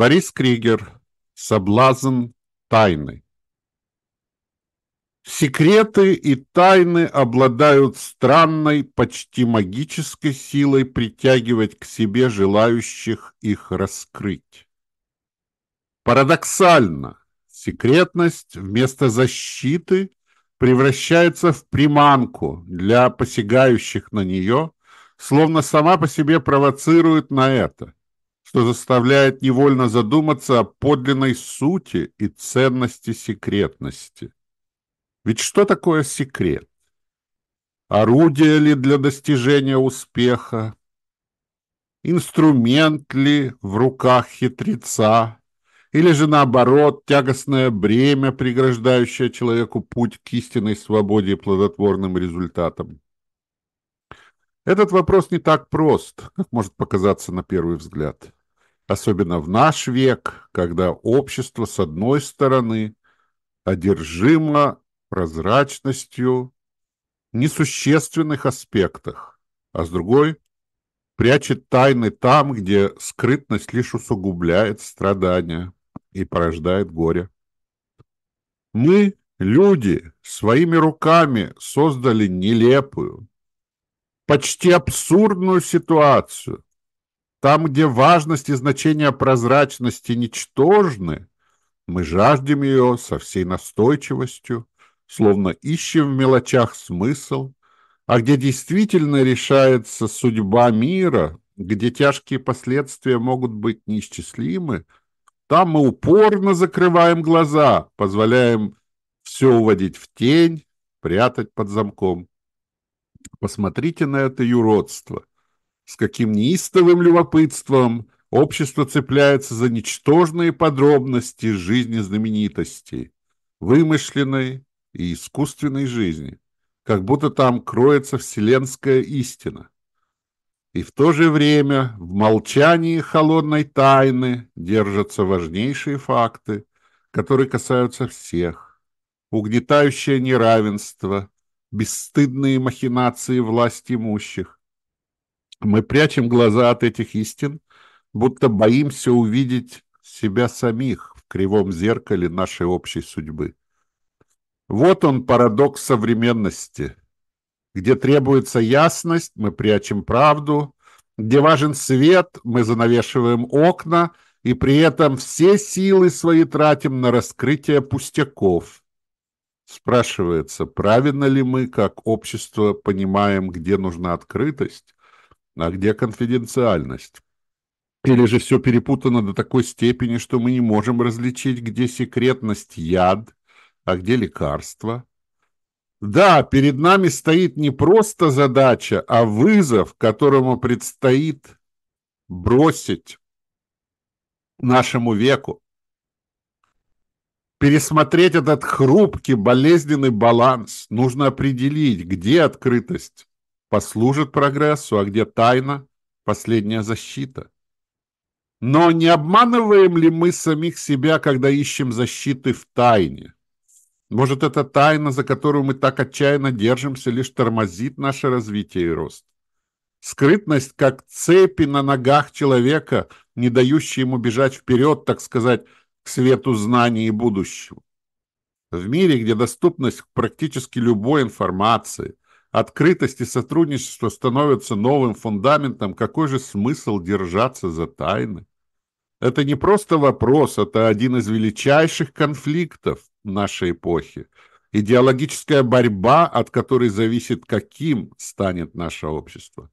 Борис Кригер. Соблазн тайны. Секреты и тайны обладают странной, почти магической силой притягивать к себе желающих их раскрыть. Парадоксально, секретность вместо защиты превращается в приманку для посягающих на нее, словно сама по себе провоцирует на это – что заставляет невольно задуматься о подлинной сути и ценности секретности. Ведь что такое секрет? Орудие ли для достижения успеха? Инструмент ли в руках хитреца? Или же наоборот, тягостное бремя, преграждающее человеку путь к истинной свободе и плодотворным результатам? Этот вопрос не так прост, как может показаться на первый взгляд особенно в наш век, когда общество, с одной стороны, одержимо прозрачностью несущественных аспектах, а с другой прячет тайны там, где скрытность лишь усугубляет страдания и порождает горе. Мы, люди, своими руками создали нелепую, почти абсурдную ситуацию, там, где важность и значение прозрачности ничтожны, мы жаждем ее со всей настойчивостью, словно ищем в мелочах смысл, а где действительно решается судьба мира, где тяжкие последствия могут быть неисчислимы, там мы упорно закрываем глаза, позволяем все уводить в тень, прятать под замком. Посмотрите на это юродство с каким неистовым любопытством общество цепляется за ничтожные подробности жизни знаменитостей, вымышленной и искусственной жизни, как будто там кроется вселенская истина. И в то же время в молчании холодной тайны держатся важнейшие факты, которые касаются всех. Угнетающее неравенство, бесстыдные махинации власть имущих, мы прячем глаза от этих истин, будто боимся увидеть себя самих в кривом зеркале нашей общей судьбы. Вот он парадокс современности. Где требуется ясность, мы прячем правду, где важен свет, мы занавешиваем окна, и при этом все силы свои тратим на раскрытие пустяков. Спрашивается, правильно ли мы, как общество, понимаем, где нужна открытость, а где конфиденциальность? Или же все перепутано до такой степени, что мы не можем различить, где секретность яд, а где лекарство? Да, перед нами стоит не просто задача, а вызов, которому предстоит бросить нашему веку. Пересмотреть этот хрупкий, болезненный баланс. Нужно определить, где открытость, послужит прогрессу, а где тайна – последняя защита. Но не обманываем ли мы самих себя, когда ищем защиты в тайне? Может, эта тайна, за которую мы так отчаянно держимся, лишь тормозит наше развитие и рост? Скрытность, как цепи на ногах человека, не дающие ему бежать вперед, так сказать, к свету знаний и будущего. В мире, где доступность к практически любой информации, открытость и сотрудничество становятся новым фундаментом, какой же смысл держаться за тайны? Это не просто вопрос, это один из величайших конфликтов нашей эпохи. Идеологическая борьба, от которой зависит, каким станет наше общество.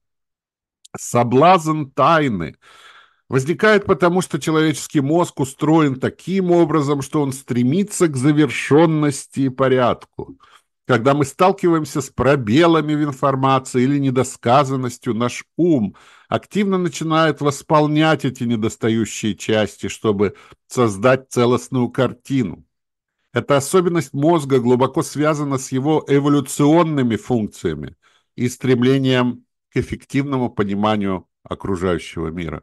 Соблазн тайны возникает потому, что человеческий мозг устроен таким образом, что он стремится к завершенности и порядку – когда мы сталкиваемся с пробелами в информации или недосказанностью, наш ум активно начинает восполнять эти недостающие части, чтобы создать целостную картину. Эта особенность мозга глубоко связана с его эволюционными функциями и стремлением к эффективному пониманию окружающего мира.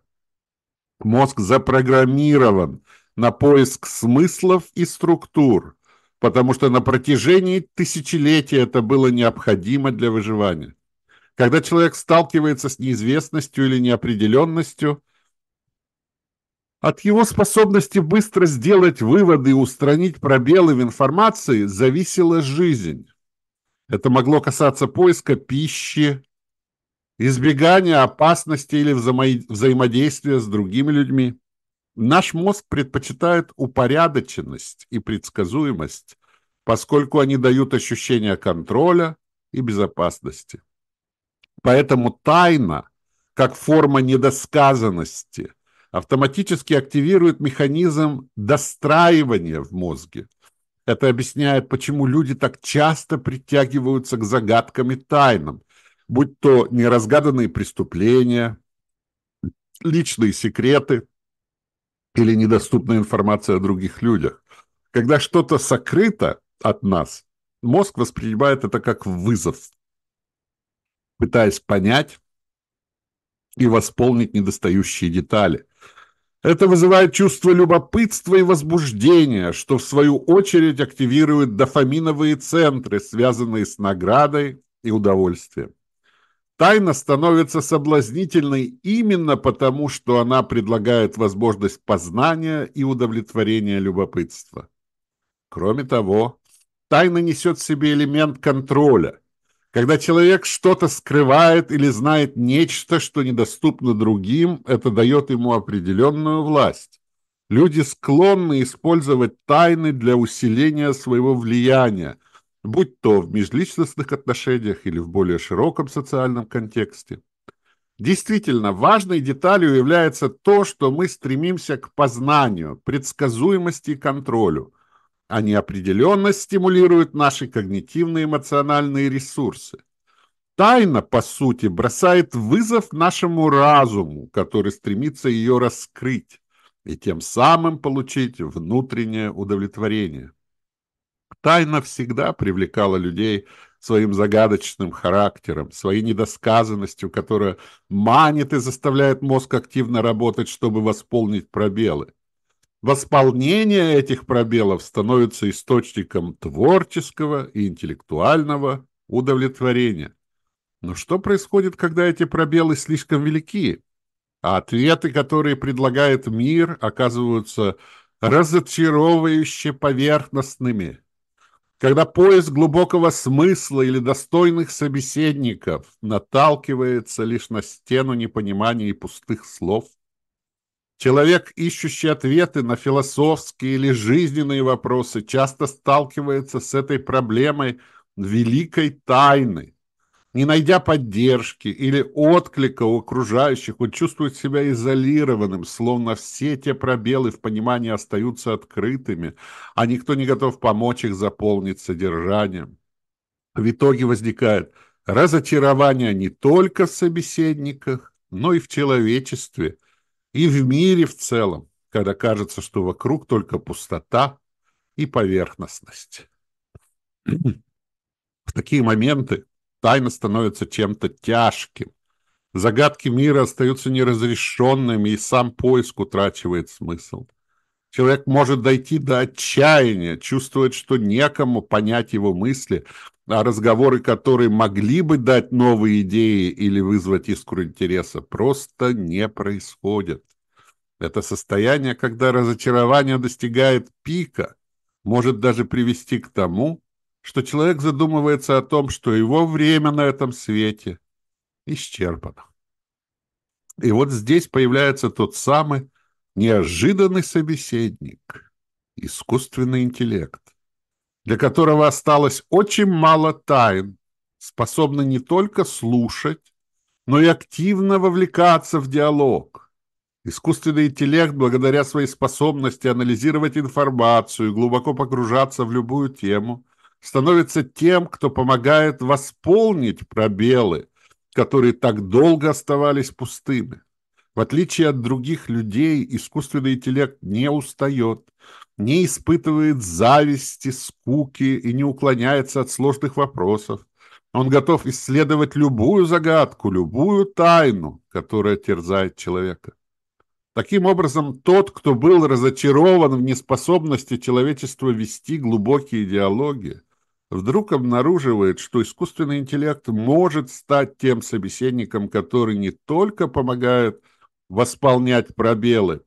Мозг запрограммирован на поиск смыслов и структур – потому что на протяжении тысячелетий это было необходимо для выживания. Когда человек сталкивается с неизвестностью или неопределенностью, От его способности быстро сделать выводы и устранить пробелы в информации зависела жизнь. Это могло касаться поиска пищи, избегания опасности или взаимо- взаимодействия с другими людьми. Наш мозг предпочитает упорядоченность и предсказуемость, поскольку они дают ощущение контроля и безопасности. Поэтому тайна, как форма недосказанности, автоматически активирует механизм достраивания в мозге. Это объясняет, почему люди так часто притягиваются к загадкам и тайнам, будь то неразгаданные преступления, личные секреты или недоступная информация о других людях. Когда что-то сокрыто от нас, мозг воспринимает это как вызов, пытаясь понять и восполнить недостающие детали. Это вызывает чувство любопытства и возбуждения, что в свою очередь активирует дофаминовые центры, связанные с наградой и удовольствием. Тайна становится соблазнительной именно потому, что она предлагает возможность познания и удовлетворения любопытства. Кроме того, тайна несет в себе элемент контроля. Когда человек что-то скрывает или знает нечто, что недоступно другим, это дает ему определенную власть. Люди склонны использовать тайны для усиления своего влияния, будь то в межличностных отношениях или в более широком социальном контексте. Действительно, важной деталью является то, что мы стремимся к познанию, предсказуемости и контролю, а неопределенность стимулирует наши когнитивные эмоциональные ресурсы. Тайна, по сути, бросает вызов нашему разуму, который стремится ее раскрыть и тем самым получить внутреннее удовлетворение. Тайна всегда привлекала людей своим загадочным характером, своей недосказанностью, которая манит и заставляет мозг активно работать, чтобы восполнить пробелы. Восполнение этих пробелов становится источником творческого и интеллектуального удовлетворения. Но что происходит, когда эти пробелы слишком велики, а ответы, которые предлагает мир, оказываются разочаровывающе поверхностными – когда поиск глубокого смысла или достойных собеседников наталкивается лишь на стену непонимания и пустых слов, человек, ищущий ответы на философские или жизненные вопросы, часто сталкивается с этой проблемой великой тайны, не найдя поддержки или отклика у окружающих, он чувствует себя изолированным, словно все те пробелы в понимании остаются открытыми, а никто не готов помочь их заполнить содержанием. В итоге возникает разочарование не только в собеседниках, но и в человечестве, и в мире в целом, когда кажется, что вокруг только пустота и поверхностность. В такие моменты тайна становится чем-то тяжким. Загадки мира остаются неразрешенными, и сам поиск утрачивает смысл. Человек может дойти до отчаяния, чувствует, что некому понять его мысли, а разговоры, которые могли бы дать новые идеи или вызвать искру интереса, просто не происходят. Это состояние, когда разочарование достигает пика, может даже привести к тому, что человек задумывается о том, что его время на этом свете исчерпано. И вот здесь появляется тот самый неожиданный собеседник, искусственный интеллект, для которого осталось очень мало тайн, способный не только слушать, но и активно вовлекаться в диалог. Искусственный интеллект, благодаря своей способности анализировать информацию, глубоко погружаться в любую тему – становится тем, кто помогает восполнить пробелы, которые так долго оставались пустыми. В отличие от других людей, искусственный интеллект не устает, не испытывает зависти, скуки и не уклоняется от сложных вопросов. Он готов исследовать любую загадку, любую тайну, которая терзает человека. Таким образом, тот, кто был разочарован в неспособности человечества вести глубокие диалоги, вдруг обнаруживает, что искусственный интеллект может стать тем собеседником, который не только помогает восполнять пробелы,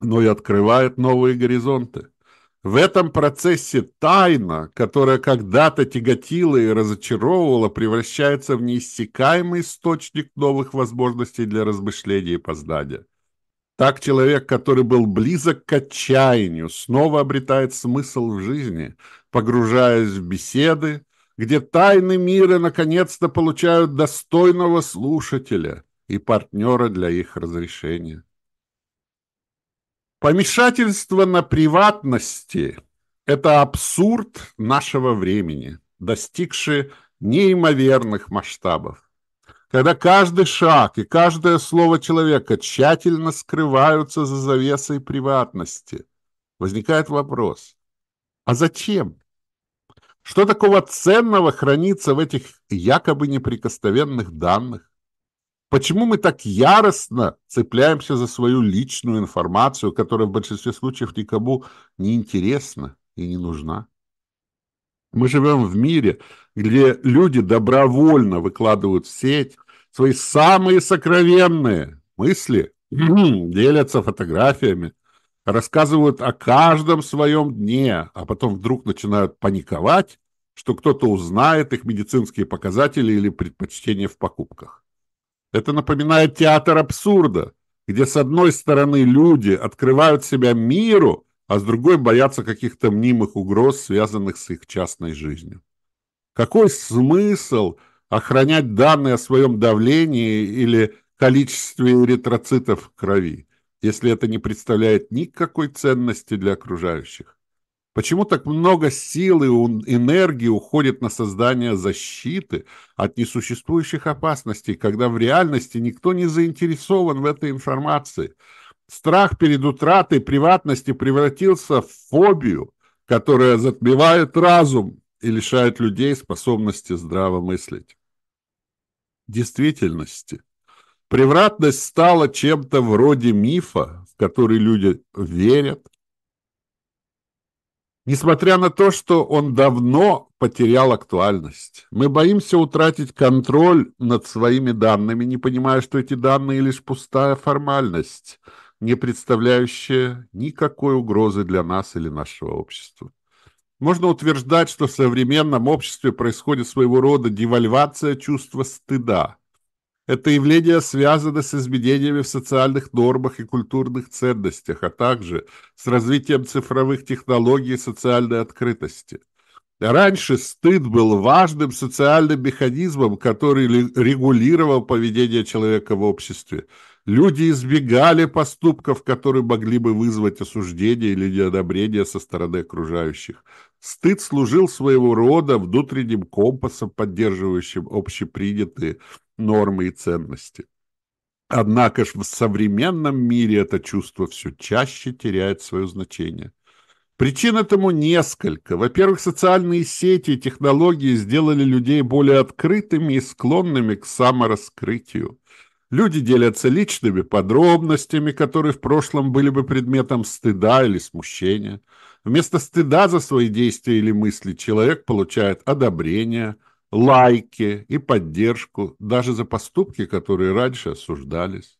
но и открывает новые горизонты. В этом процессе тайна, которая когда-то тяготила и разочаровывала, превращается в неиссякаемый источник новых возможностей для размышления и познания. Так человек, который был близок к отчаянию, снова обретает смысл в жизни, погружаясь в беседы, где тайны мира наконец-то получают достойного слушателя и партнера для их разрешения. Помешательство на приватности – это абсурд нашего времени, достигший неимоверных масштабов когда каждый шаг и каждое слово человека тщательно скрываются за завесой приватности, возникает вопрос, а зачем? Что такого ценного хранится в этих якобы неприкосновенных данных? Почему мы так яростно цепляемся за свою личную информацию, которая в большинстве случаев никому не интересна и не нужна? Мы живем в мире, где люди добровольно выкладывают в сеть свои самые сокровенные мысли, делятся фотографиями, рассказывают о каждом своем дне, а потом вдруг начинают паниковать, что кто-то узнает их медицинские показатели или предпочтения в покупках. Это напоминает театр абсурда, где с одной стороны люди открывают себя миру, а с другой боятся каких-то мнимых угроз, связанных с их частной жизнью. Какой смысл охранять данные о своем давлении или количестве эритроцитов в крови, если это не представляет никакой ценности для окружающих? Почему так много сил и энергии уходит на создание защиты от несуществующих опасностей, когда в реальности никто не заинтересован в этой информации – Страх перед утратой приватности превратился в фобию, которая затмевает разум и лишает людей способности здраво мыслить. Действительности, привратность стала чем-то вроде мифа, в который люди верят, несмотря на то, что он давно потерял актуальность. Мы боимся утратить контроль над своими данными, не понимая, что эти данные лишь пустая формальность – не представляющая никакой угрозы для нас или нашего общества. Можно утверждать, что в современном обществе происходит своего рода девальвация чувства стыда. Это явление связано с изменениями в социальных нормах и культурных ценностях, а также с развитием цифровых технологий и социальной открытости. Раньше стыд был важным социальным механизмом, который регулировал поведение человека в обществе – Люди избегали поступков, которые могли бы вызвать осуждение или неодобрение со стороны окружающих. Стыд служил своего рода внутренним компасом, поддерживающим общепринятые нормы и ценности. Однако ж в современном мире это чувство все чаще теряет свое значение. Причин этому несколько. Во-первых, социальные сети и технологии сделали людей более открытыми и склонными к самораскрытию. Люди делятся личными подробностями, которые в прошлом были бы предметом стыда или смущения. Вместо стыда за свои действия или мысли человек получает одобрение, лайки и поддержку даже за поступки, которые раньше осуждались.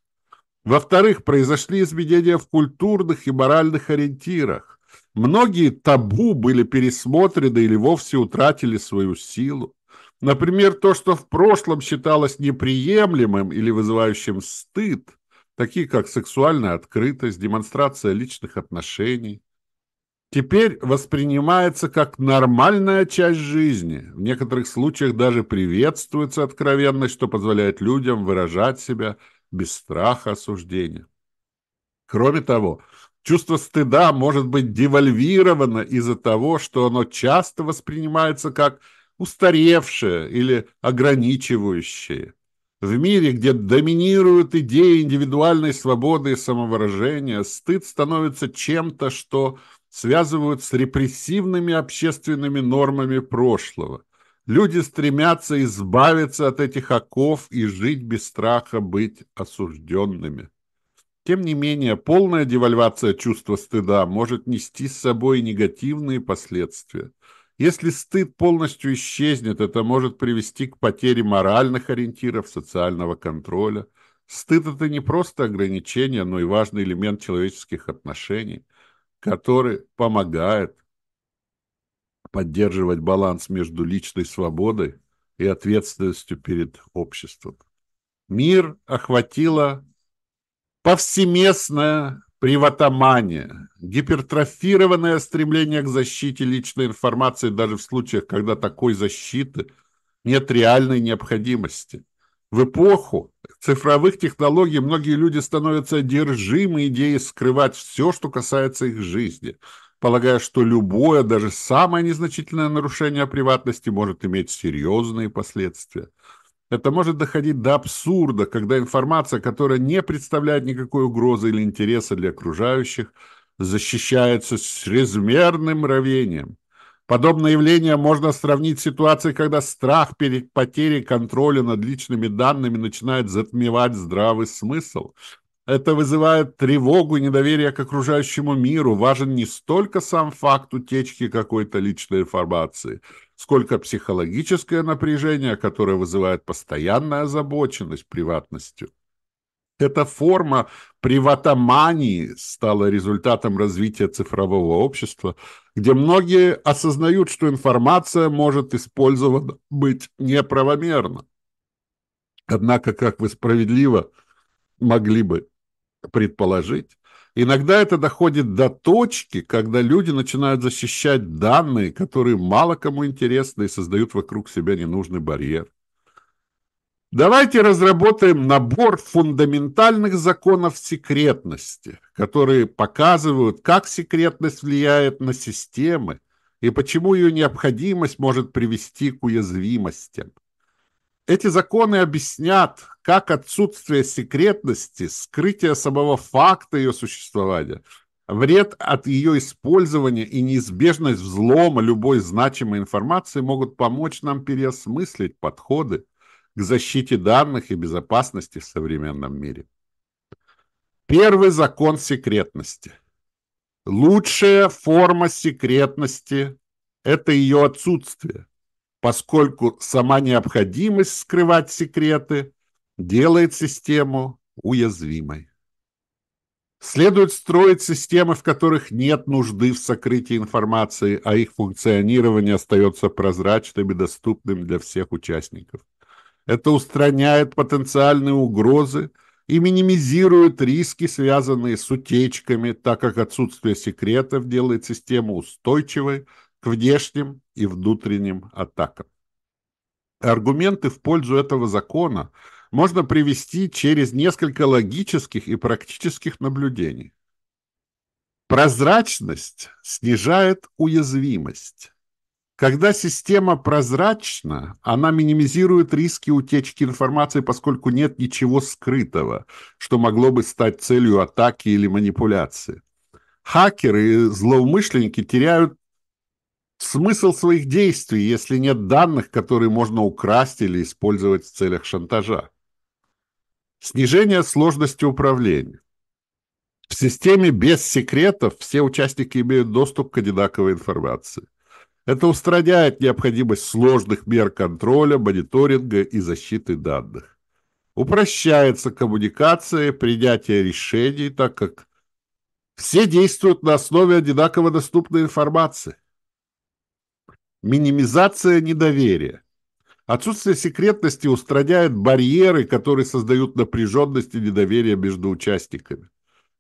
Во-вторых, произошли изменения в культурных и моральных ориентирах. Многие табу были пересмотрены или вовсе утратили свою силу. Например, то, что в прошлом считалось неприемлемым или вызывающим стыд, такие как сексуальная открытость, демонстрация личных отношений, теперь воспринимается как нормальная часть жизни. В некоторых случаях даже приветствуется откровенность, что позволяет людям выражать себя без страха осуждения. Кроме того, чувство стыда может быть девальвировано из-за того, что оно часто воспринимается как – устаревшее или ограничивающее. В мире, где доминируют идеи индивидуальной свободы и самовыражения, стыд становится чем-то, что связывают с репрессивными общественными нормами прошлого. Люди стремятся избавиться от этих оков и жить без страха быть осужденными. Тем не менее, полная девальвация чувства стыда может нести с собой негативные последствия. Если стыд полностью исчезнет, это может привести к потере моральных ориентиров, социального контроля, Стыд – это не просто ограничение, но и важный элемент человеческих отношений, который помогает поддерживать баланс между личной свободой и ответственностью перед обществом. Мир охватила повсеместная приватомания, гипертрофированное стремление к защите личной информации даже в случаях, когда такой защиты нет реальной необходимости. В эпоху цифровых технологий многие люди становятся одержимы идеей скрывать все, что касается их жизни, полагая, что любое, даже самое незначительное нарушение приватности может иметь серьезные последствия. Это может доходить до абсурда, когда информация, которая не представляет никакой угрозы или интереса для окружающих, защищается с чрезмерным равением. Подобное явление можно сравнить с ситуацией, когда страх перед потерей контроля над личными данными начинает затмевать здравый смысл. Это вызывает тревогу и недоверие к окружающему миру. Важен не столько сам факт утечки какой-то личной информации – сколько психологическое напряжение, которое вызывает постоянная озабоченность приватностью. Эта форма приватомании стала результатом развития цифрового общества, где многие осознают, что информация может использована быть неправомерно. Однако, как вы справедливо могли бы предположить, Иногда это доходит до точки, когда люди начинают защищать данные, которые мало кому интересны и создают вокруг себя ненужный барьер. Давайте разработаем набор фундаментальных законов секретности, которые показывают, как секретность влияет на системы и почему ее необходимость может привести к уязвимостям. Эти законы объяснят, как отсутствие секретности, скрытие самого факта ее существования, вред от ее использования и неизбежность взлома любой значимой информации могут помочь нам переосмыслить подходы к защите данных и безопасности в современном мире. Первый закон секретности. Лучшая форма секретности – это ее отсутствие поскольку сама необходимость скрывать секреты делает систему уязвимой. Следует строить системы, в которых нет нужды в сокрытии информации, а их функционирование остается прозрачным и доступным для всех участников. Это устраняет потенциальные угрозы и минимизирует риски, связанные с утечками, так как отсутствие секретов делает систему устойчивой к внешним и внутренним атакам. Аргументы в пользу этого закона можно привести через несколько логических и практических наблюдений. Прозрачность снижает уязвимость. Когда система прозрачна, она минимизирует риски утечки информации, поскольку нет ничего скрытого, что могло бы стать целью атаки или манипуляции. Хакеры и злоумышленники теряют смысл своих действий, если нет данных, которые можно украсть или использовать в целях шантажа. Снижение сложности управления. В системе без секретов все участники имеют доступ к одинаковой информации. Это устраняет необходимость сложных мер контроля, мониторинга и защиты данных. Упрощается коммуникация, принятие решений, так как все действуют на основе одинаково доступной информации. Минимизация недоверия. Отсутствие секретности устраняет барьеры, которые создают напряженность и недоверие между участниками.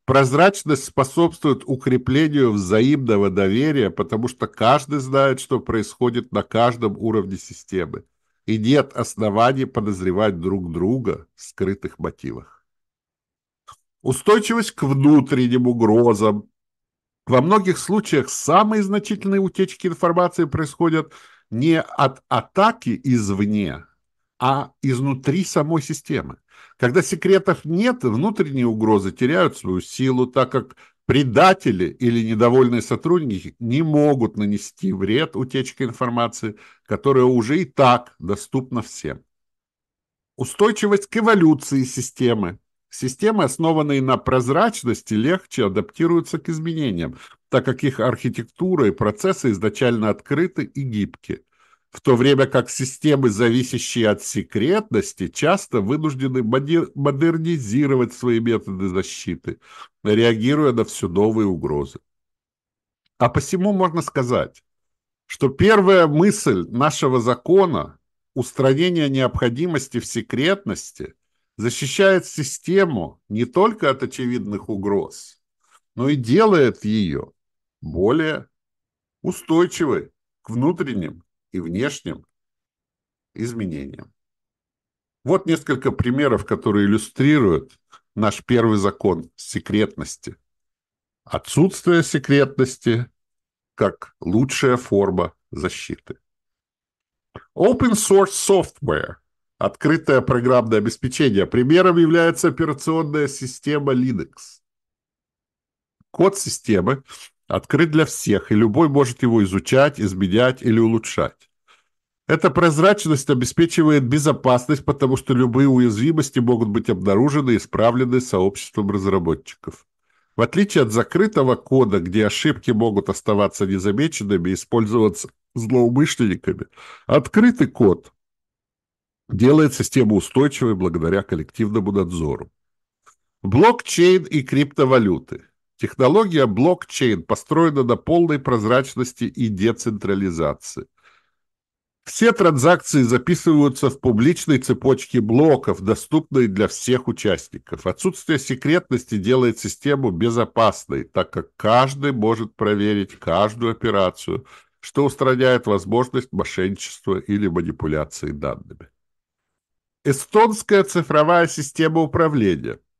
Прозрачность способствует укреплению взаимного доверия, потому что каждый знает, что происходит на каждом уровне системы, и нет оснований подозревать друг друга в скрытых мотивах. Устойчивость к внутренним угрозам, во многих случаях самые значительные утечки информации происходят не от атаки извне, а изнутри самой системы. Когда секретов нет, внутренние угрозы теряют свою силу, так как предатели или недовольные сотрудники не могут нанести вред утечке информации, которая уже и так доступна всем. Устойчивость к эволюции системы. Системы, основанные на прозрачности, легче адаптируются к изменениям, так как их архитектура и процессы изначально открыты и гибки. в то время как системы, зависящие от секретности, часто вынуждены модернизировать свои методы защиты, реагируя на все новые угрозы. А посему можно сказать, что первая мысль нашего закона – устранение необходимости в секретности – защищает систему не только от очевидных угроз, но и делает ее более устойчивой к внутренним и внешним изменениям. Вот несколько примеров, которые иллюстрируют наш первый закон секретности. Отсутствие секретности как лучшая форма защиты. Open Source Software – открытое программное обеспечение. Примером является операционная система Linux. Код системы открыт для всех, и любой может его изучать, изменять или улучшать. Эта прозрачность обеспечивает безопасность, потому что любые уязвимости могут быть обнаружены и исправлены сообществом разработчиков. В отличие от закрытого кода, где ошибки могут оставаться незамеченными и использоваться злоумышленниками, открытый код делает систему устойчивой благодаря коллективному надзору. Блокчейн и криптовалюты. Технология блокчейн построена на полной прозрачности и децентрализации – все транзакции записываются в публичной цепочке блоков, доступной для всех участников. Отсутствие секретности делает систему безопасной, так как каждый может проверить каждую операцию, что устраняет возможность мошенничества или манипуляции данными. Эстонская цифровая система управления –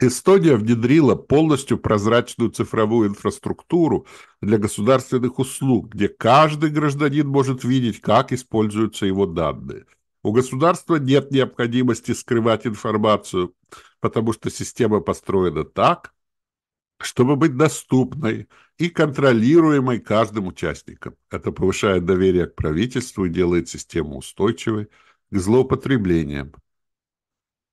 Эстония внедрила полностью прозрачную цифровую инфраструктуру для государственных услуг, где каждый гражданин может видеть, как используются его данные. У государства нет необходимости скрывать информацию, потому что система построена так, чтобы быть доступной и контролируемой каждым участником. Это повышает доверие к правительству и делает систему устойчивой к злоупотреблениям.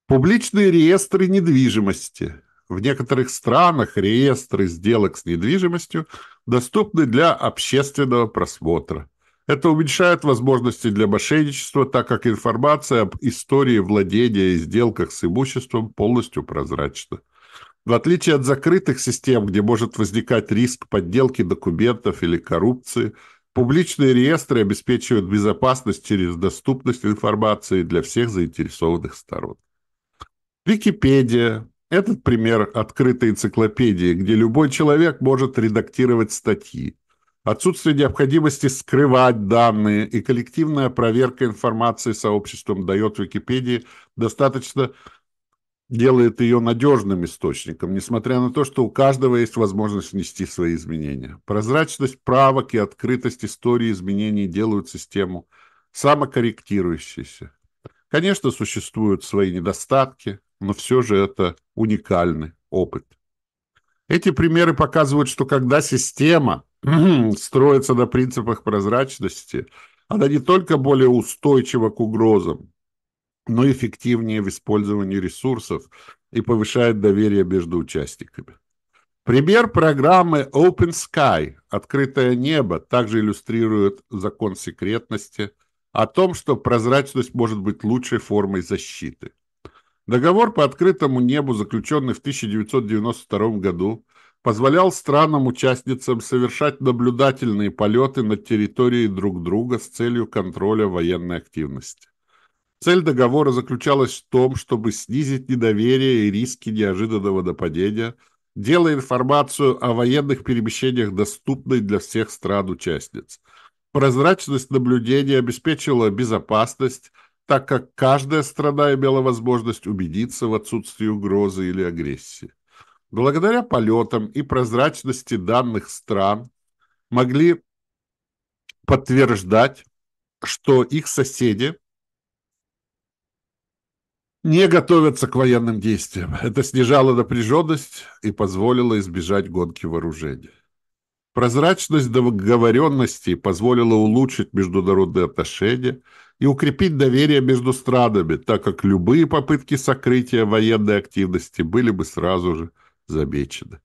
Публичные реестры недвижимости. В некоторых странах реестры сделок с недвижимостью доступны для общественного просмотра. Это уменьшает возможности для мошенничества, так как информация об истории владения и сделках с имуществом полностью прозрачна. В отличие от закрытых систем, где может возникать риск подделки документов или коррупции, публичные реестры обеспечивают безопасность через доступность информации для всех заинтересованных сторон. Википедия – этот пример открытой энциклопедии, где любой человек может редактировать статьи. Отсутствие необходимости скрывать данные и коллективная проверка информации сообществом дает Википедии достаточно делает ее надежным источником, несмотря на то, что у каждого есть возможность внести свои изменения. Прозрачность правок и открытость истории изменений делают систему самокорректирующейся. Конечно, существуют свои недостатки, но все же это уникальный опыт. Эти примеры показывают, что когда система строится на принципах прозрачности, она не только более устойчива к угрозам, но эффективнее в использовании ресурсов и повышает доверие между участниками. Пример программы Open Sky «Открытое небо» также иллюстрирует закон секретности о том, что прозрачность может быть лучшей формой защиты. Договор по открытому небу, заключенный в 1992 году, позволял странам-участницам совершать наблюдательные полеты над территорией друг друга с целью контроля военной активности. Цель договора заключалась в том, чтобы снизить недоверие и риски неожиданного нападения, делая информацию о военных перемещениях доступной для всех стран-участниц. Прозрачность наблюдения обеспечила безопасность, так как каждая страна имела возможность убедиться в отсутствии угрозы или агрессии. Благодаря полетам и прозрачности данных стран могли подтверждать, что их соседи не готовятся к военным действиям. Это снижало напряженность и позволило избежать гонки вооружений. Прозрачность договоренностей позволила улучшить международные отношения и укрепить доверие между странами, так как любые попытки сокрытия военной активности были бы сразу же замечены.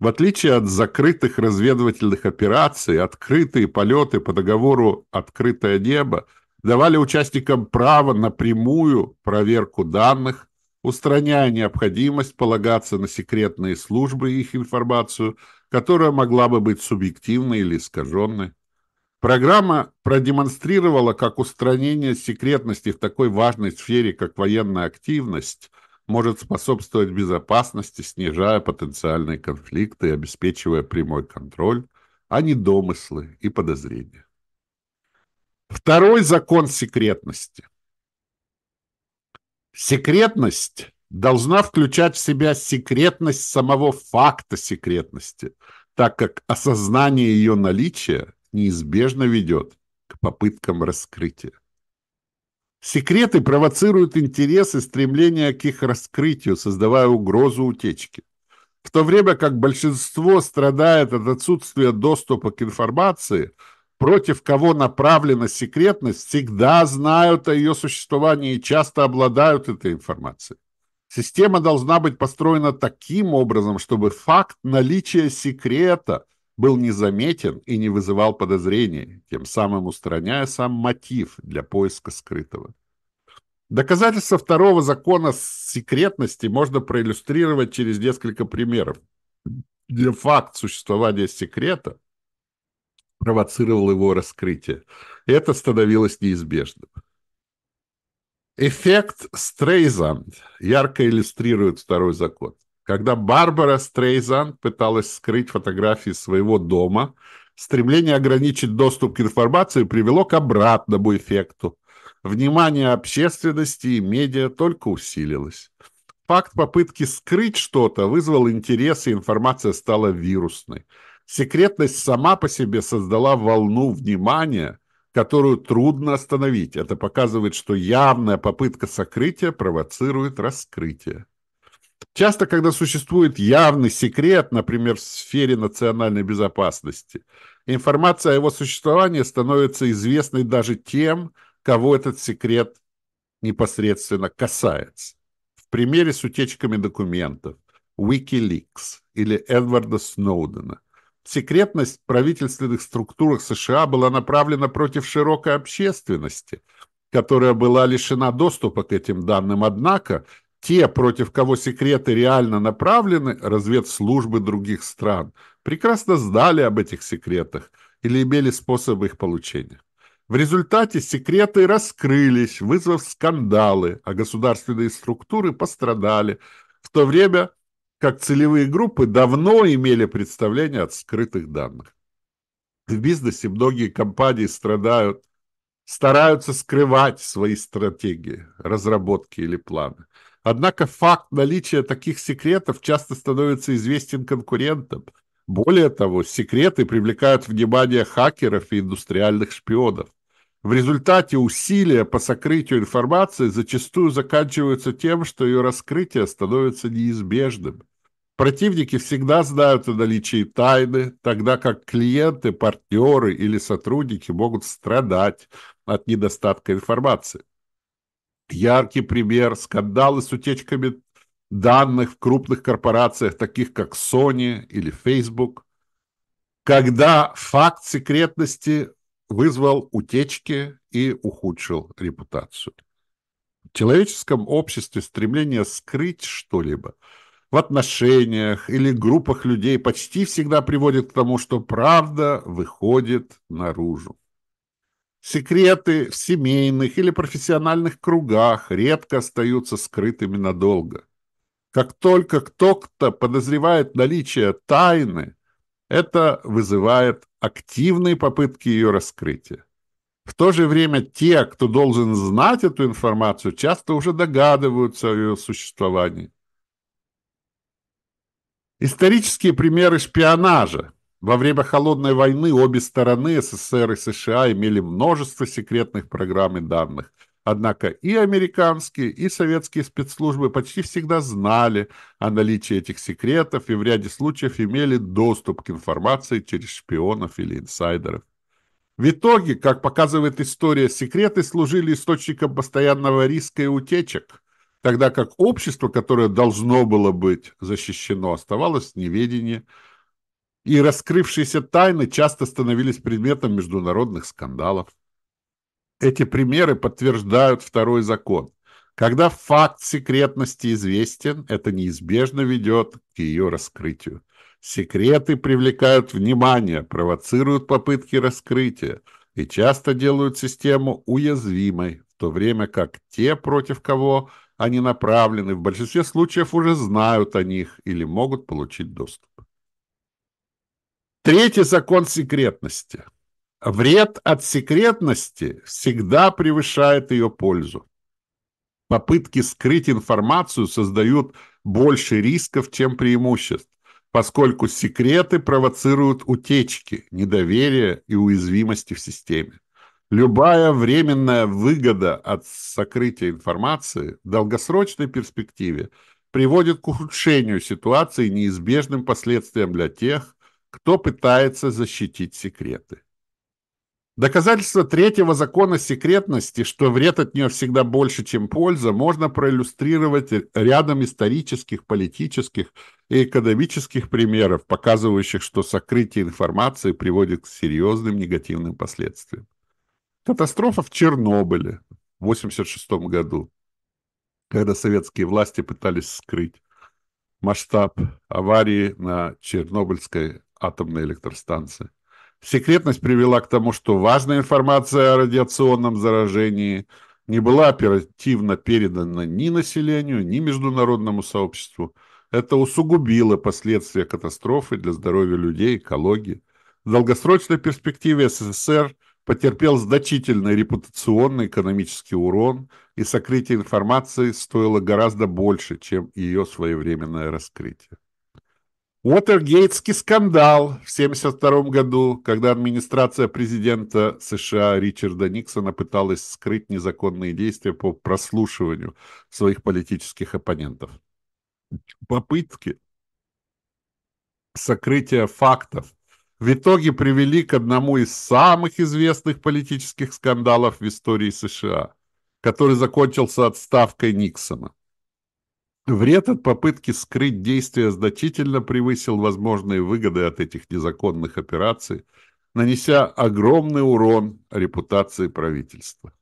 В отличие от закрытых разведывательных операций, открытые полеты по договору «Открытое небо» давали участникам право на прямую проверку данных, устраняя необходимость полагаться на секретные службы и их информацию, которая могла бы быть субъективной или искаженной. Программа продемонстрировала, как устранение секретности в такой важной сфере, как военная активность, может способствовать безопасности, снижая потенциальные конфликты и обеспечивая прямой контроль, а не домыслы и подозрения. Второй закон секретности. Секретность должна включать в себя секретность самого факта секретности, так как осознание ее наличия неизбежно ведет к попыткам раскрытия. Секреты провоцируют интерес и стремление к их раскрытию, создавая угрозу утечки. В то время как большинство страдает от отсутствия доступа к информации, против кого направлена секретность, всегда знают о ее существовании и часто обладают этой информацией. Система должна быть построена таким образом, чтобы факт наличия секрета был незаметен и не вызывал подозрений, тем самым устраняя сам мотив для поиска скрытого. Доказательство второго закона секретности можно проиллюстрировать через несколько примеров, где факт существования секрета провоцировал его раскрытие. Это становилось неизбежным. Эффект Стрейзанд ярко иллюстрирует второй закон. Когда Барбара Стрейзанд пыталась скрыть фотографии своего дома, стремление ограничить доступ к информации привело к обратному эффекту. Внимание общественности и медиа только усилилось. Факт попытки скрыть что-то вызвал интерес, и информация стала вирусной. Секретность сама по себе создала волну внимания, которую трудно остановить. Это показывает, что явная попытка сокрытия провоцирует раскрытие. Часто, когда существует явный секрет, например, в сфере национальной безопасности, информация о его существовании становится известной даже тем, кого этот секрет непосредственно касается. В примере с утечками документов Wikileaks или Эдварда Сноудена секретность в правительственных структурах США была направлена против широкой общественности, которая была лишена доступа к этим данным, однако те, против кого секреты реально направлены, разведслужбы других стран, прекрасно знали об этих секретах или имели способы их получения. В результате секреты раскрылись, вызвав скандалы, а государственные структуры пострадали, в то время как целевые группы давно имели представление от скрытых данных. В бизнесе многие компании страдают, стараются скрывать свои стратегии, разработки или планы. Однако факт наличия таких секретов часто становится известен конкурентам. Более того, секреты привлекают внимание хакеров и индустриальных шпионов. В результате усилия по сокрытию информации зачастую заканчиваются тем, что ее раскрытие становится неизбежным. Противники всегда знают о наличии тайны, тогда как клиенты, партнеры или сотрудники могут страдать от недостатка информации. Яркий пример – скандалы с утечками данных в крупных корпорациях, таких как Sony или Facebook, когда факт секретности вызвал утечки и ухудшил репутацию. В человеческом обществе стремление скрыть что-либо в отношениях или группах людей почти всегда приводит к тому, что правда выходит наружу. Секреты в семейных или профессиональных кругах редко остаются скрытыми надолго. Как только кто-то подозревает наличие тайны, это вызывает активные попытки ее раскрытия. В то же время те, кто должен знать эту информацию, часто уже догадываются о ее существовании. Исторические примеры шпионажа во время Холодной войны обе стороны, СССР и США, имели множество секретных программ и данных. Однако и американские, и советские спецслужбы почти всегда знали о наличии этих секретов и в ряде случаев имели доступ к информации через шпионов или инсайдеров. В итоге, как показывает история, секреты служили источником постоянного риска и утечек, тогда как общество, которое должно было быть защищено, оставалось в неведении и раскрывшиеся тайны часто становились предметом международных скандалов. Эти примеры подтверждают второй закон. Когда факт секретности известен, это неизбежно ведет к ее раскрытию. Секреты привлекают внимание, провоцируют попытки раскрытия и часто делают систему уязвимой, в то время как те, против кого они направлены, в большинстве случаев уже знают о них или могут получить доступ. Третий закон секретности. Вред от секретности всегда превышает ее пользу. Попытки скрыть информацию создают больше рисков, чем преимуществ, поскольку секреты провоцируют утечки, недоверие и уязвимости в системе. Любая временная выгода от сокрытия информации в долгосрочной перспективе приводит к ухудшению ситуации и неизбежным последствиям для тех, кто пытается защитить секреты. Доказательство третьего закона секретности, что вред от нее всегда больше, чем польза, можно проиллюстрировать рядом исторических, политических и экономических примеров, показывающих, что сокрытие информации приводит к серьезным негативным последствиям. Катастрофа в Чернобыле в 1986 году, когда советские власти пытались скрыть масштаб аварии на Чернобыльской атомной электростанции. Секретность привела к тому, что важная информация о радиационном заражении не была оперативно передана ни населению, ни международному сообществу. Это усугубило последствия катастрофы для здоровья людей, экологии. В долгосрочной перспективе СССР потерпел значительный репутационный экономический урон, и сокрытие информации стоило гораздо больше, чем ее своевременное раскрытие. Уотергейтский скандал в 1972 году, когда администрация президента США Ричарда Никсона пыталась скрыть незаконные действия по прослушиванию своих политических оппонентов. Попытки сокрытия фактов в итоге привели к одному из самых известных политических скандалов в истории США, который закончился отставкой Никсона. Вред от попытки скрыть действия значительно превысил возможные выгоды от этих незаконных операций, нанеся огромный урон репутации правительства.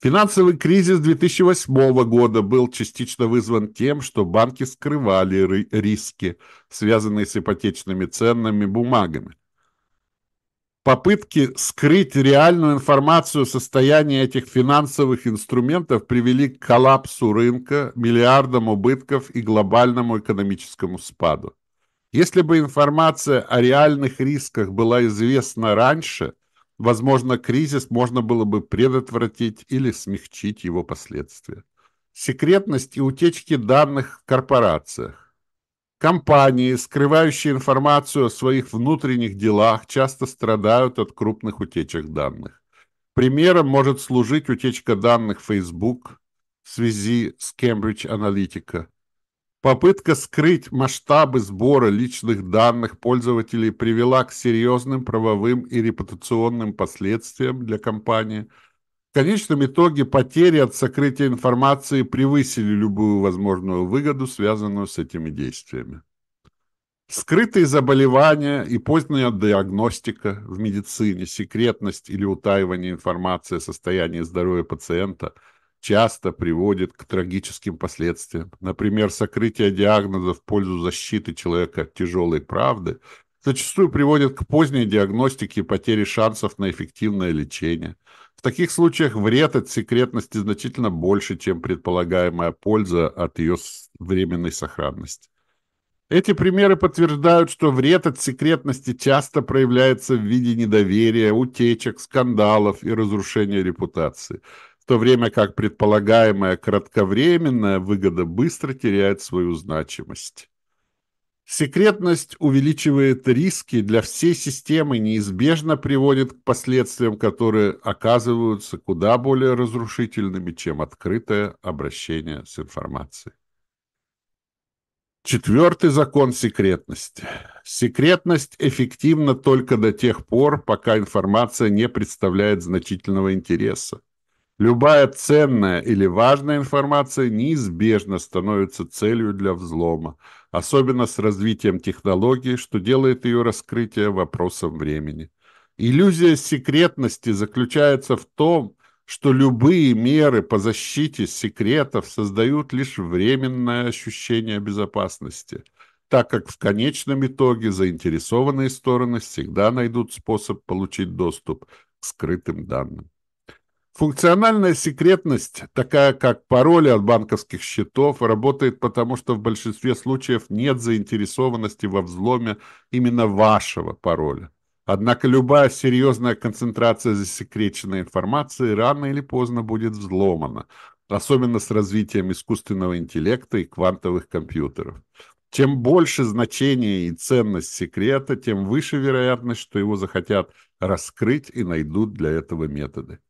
Финансовый кризис 2008 года был частично вызван тем, что банки скрывали риски, связанные с ипотечными ценными бумагами, Попытки скрыть реальную информацию о состоянии этих финансовых инструментов привели к коллапсу рынка, миллиардам убытков и глобальному экономическому спаду. Если бы информация о реальных рисках была известна раньше, возможно, кризис можно было бы предотвратить или смягчить его последствия. Секретность и утечки данных в корпорациях Компании, скрывающие информацию о своих внутренних делах, часто страдают от крупных утечек данных. Примером может служить утечка данных Facebook в связи с Cambridge Analytica. Попытка скрыть масштабы сбора личных данных пользователей привела к серьезным правовым и репутационным последствиям для компании. В конечном итоге потери от сокрытия информации превысили любую возможную выгоду, связанную с этими действиями. Скрытые заболевания и поздняя диагностика в медицине, секретность или утаивание информации о состоянии здоровья пациента часто приводит к трагическим последствиям. Например, сокрытие диагноза в пользу защиты человека от тяжелой правды зачастую приводит к поздней диагностике и потере шансов на эффективное лечение. В таких случаях вред от секретности значительно больше, чем предполагаемая польза от ее временной сохранности. Эти примеры подтверждают, что вред от секретности часто проявляется в виде недоверия, утечек, скандалов и разрушения репутации, в то время как предполагаемая кратковременная выгода быстро теряет свою значимость. Секретность увеличивает риски для всей системы, неизбежно приводит к последствиям, которые оказываются куда более разрушительными, чем открытое обращение с информацией. Четвертый закон секретности. Секретность эффективна только до тех пор, пока информация не представляет значительного интереса. Любая ценная или важная информация неизбежно становится целью для взлома, особенно с развитием технологий, что делает ее раскрытие вопросом времени. Иллюзия секретности заключается в том, что любые меры по защите секретов создают лишь временное ощущение безопасности, так как в конечном итоге заинтересованные стороны всегда найдут способ получить доступ к скрытым данным. Функциональная секретность, такая как пароли от банковских счетов, работает потому, что в большинстве случаев нет заинтересованности во взломе именно вашего пароля. Однако любая серьезная концентрация засекреченной информации рано или поздно будет взломана, особенно с развитием искусственного интеллекта и квантовых компьютеров. Чем больше значение и ценность секрета, тем выше вероятность, что его захотят раскрыть и найдут для этого методы.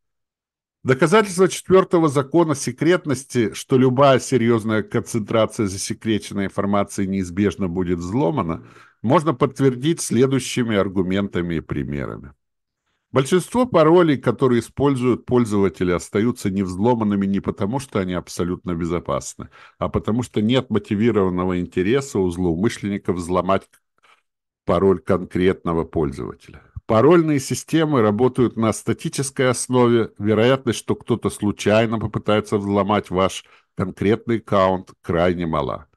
Доказательство четвертого закона секретности, что любая серьезная концентрация засекреченной информации неизбежно будет взломана, можно подтвердить следующими аргументами и примерами. Большинство паролей, которые используют пользователи, остаются невзломанными не потому, что они абсолютно безопасны, а потому что нет мотивированного интереса у злоумышленников взломать пароль конкретного пользователя. Парольные системы работают на статической основе. Вероятность, что кто-то случайно попытается взломать ваш конкретный аккаунт, крайне мала.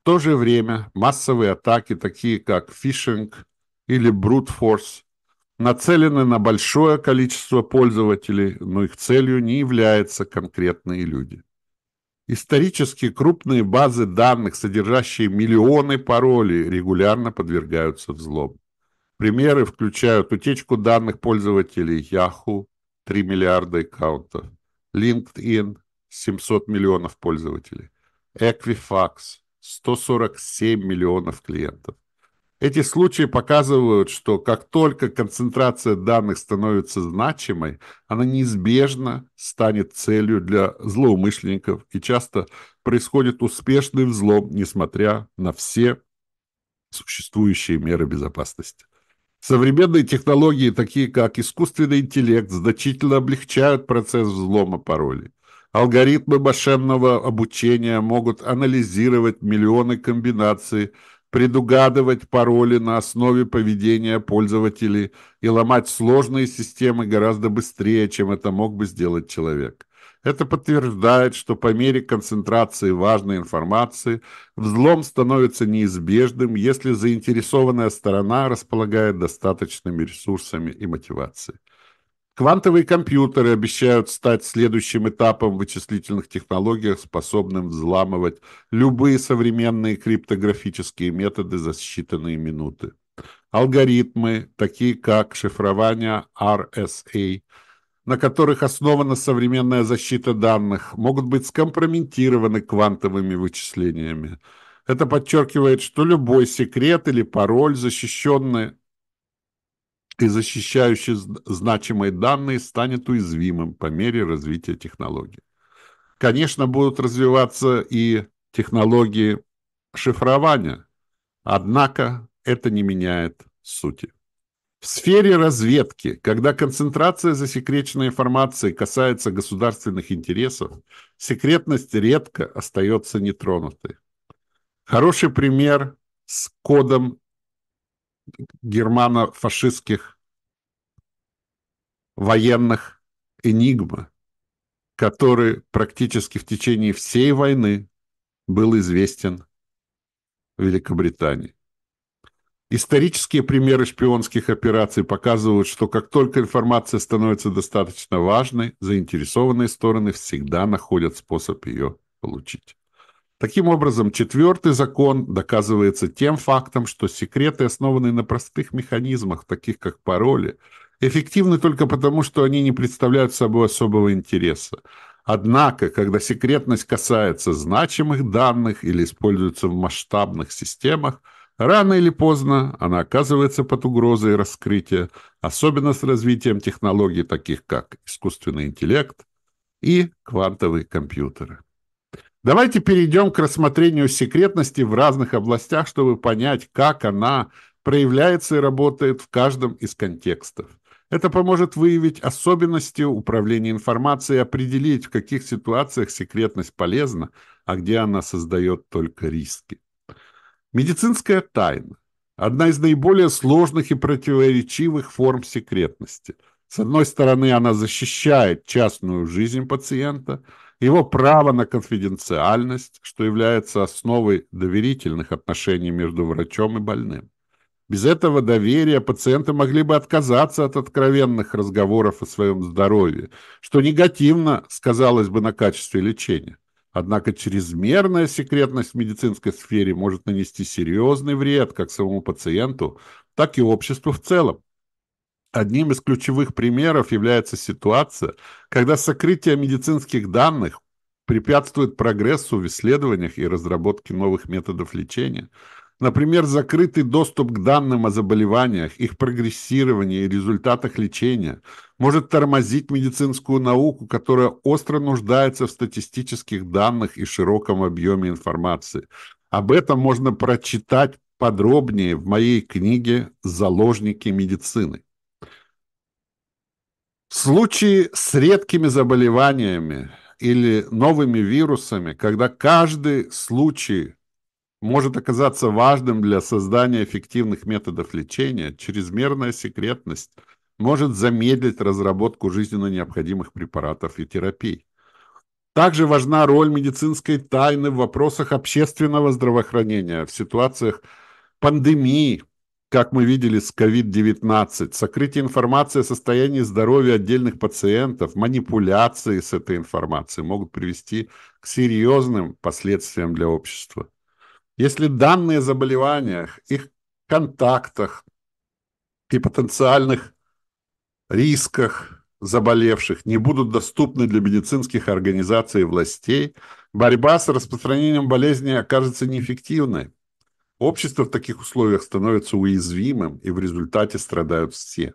В то же время массовые атаки, такие как фишинг или force, нацелены на большое количество пользователей, но их целью не являются конкретные люди. Исторически крупные базы данных, содержащие миллионы паролей, регулярно подвергаются взлому. Примеры включают утечку данных пользователей Yahoo, 3 миллиарда аккаунтов, LinkedIn, 700 миллионов пользователей, Equifax, 147 миллионов клиентов. Эти случаи показывают, что как только концентрация данных становится значимой, она неизбежно станет целью для злоумышленников и часто происходит успешный взлом, несмотря на все существующие меры безопасности. Современные технологии, такие как искусственный интеллект, значительно облегчают процесс взлома паролей. Алгоритмы машинного обучения могут анализировать миллионы комбинаций, предугадывать пароли на основе поведения пользователей и ломать сложные системы гораздо быстрее, чем это мог бы сделать человек. Это подтверждает, что по мере концентрации важной информации взлом становится неизбежным, если заинтересованная сторона располагает достаточными ресурсами и мотивацией. Квантовые компьютеры обещают стать следующим этапом в вычислительных технологиях, способным взламывать любые современные криптографические методы за считанные минуты. Алгоритмы, такие как шифрование RSA, на которых основана современная защита данных, могут быть скомпрометированы квантовыми вычислениями. Это подчеркивает, что любой секрет или пароль, защищенный и защищающий значимые данные, станет уязвимым по мере развития технологий. Конечно, будут развиваться и технологии шифрования, однако это не меняет сути. В сфере разведки, когда концентрация засекреченной информации касается государственных интересов, секретность редко остается нетронутой. Хороший пример с кодом германо-фашистских военных «Энигма», который практически в течение всей войны был известен Великобритании. Исторические примеры шпионских операций показывают, что как только информация становится достаточно важной, заинтересованные стороны всегда находят способ ее получить. Таким образом, четвертый закон доказывается тем фактом, что секреты, основанные на простых механизмах, таких как пароли, эффективны только потому, что они не представляют собой особого интереса. Однако, когда секретность касается значимых данных или используется в масштабных системах – Рано или поздно она оказывается под угрозой раскрытия, особенно с развитием технологий, таких как искусственный интеллект и квантовые компьютеры. Давайте перейдем к рассмотрению секретности в разных областях, чтобы понять, как она проявляется и работает в каждом из контекстов. Это поможет выявить особенности управления информацией и определить, в каких ситуациях секретность полезна, а где она создает только риски. Медицинская тайна – одна из наиболее сложных и противоречивых форм секретности. С одной стороны, она защищает частную жизнь пациента, его право на конфиденциальность, что является основой доверительных отношений между врачом и больным. Без этого доверия пациенты могли бы отказаться от откровенных разговоров о своем здоровье, что негативно сказалось бы на качестве лечения. Однако чрезмерная секретность в медицинской сфере может нанести серьезный вред как самому пациенту, так и обществу в целом. Одним из ключевых примеров является ситуация, когда сокрытие медицинских данных препятствует прогрессу в исследованиях и разработке новых методов лечения – Например, закрытый доступ к данным о заболеваниях, их прогрессировании и результатах лечения может тормозить медицинскую науку, которая остро нуждается в статистических данных и широком объеме информации. Об этом можно прочитать подробнее в моей книге «Заложники медицины». В случае с редкими заболеваниями или новыми вирусами, когда каждый случай может оказаться важным для создания эффективных методов лечения, чрезмерная секретность может замедлить разработку жизненно необходимых препаратов и терапий. Также важна роль медицинской тайны в вопросах общественного здравоохранения, в ситуациях пандемии, как мы видели с COVID-19, сокрытие информации о состоянии здоровья отдельных пациентов, манипуляции с этой информацией могут привести к серьезным последствиям для общества. Если данные о заболеваниях, их контактах и потенциальных рисках заболевших не будут доступны для медицинских организаций и властей, борьба с распространением болезни окажется неэффективной. Общество в таких условиях становится уязвимым, и в результате страдают все.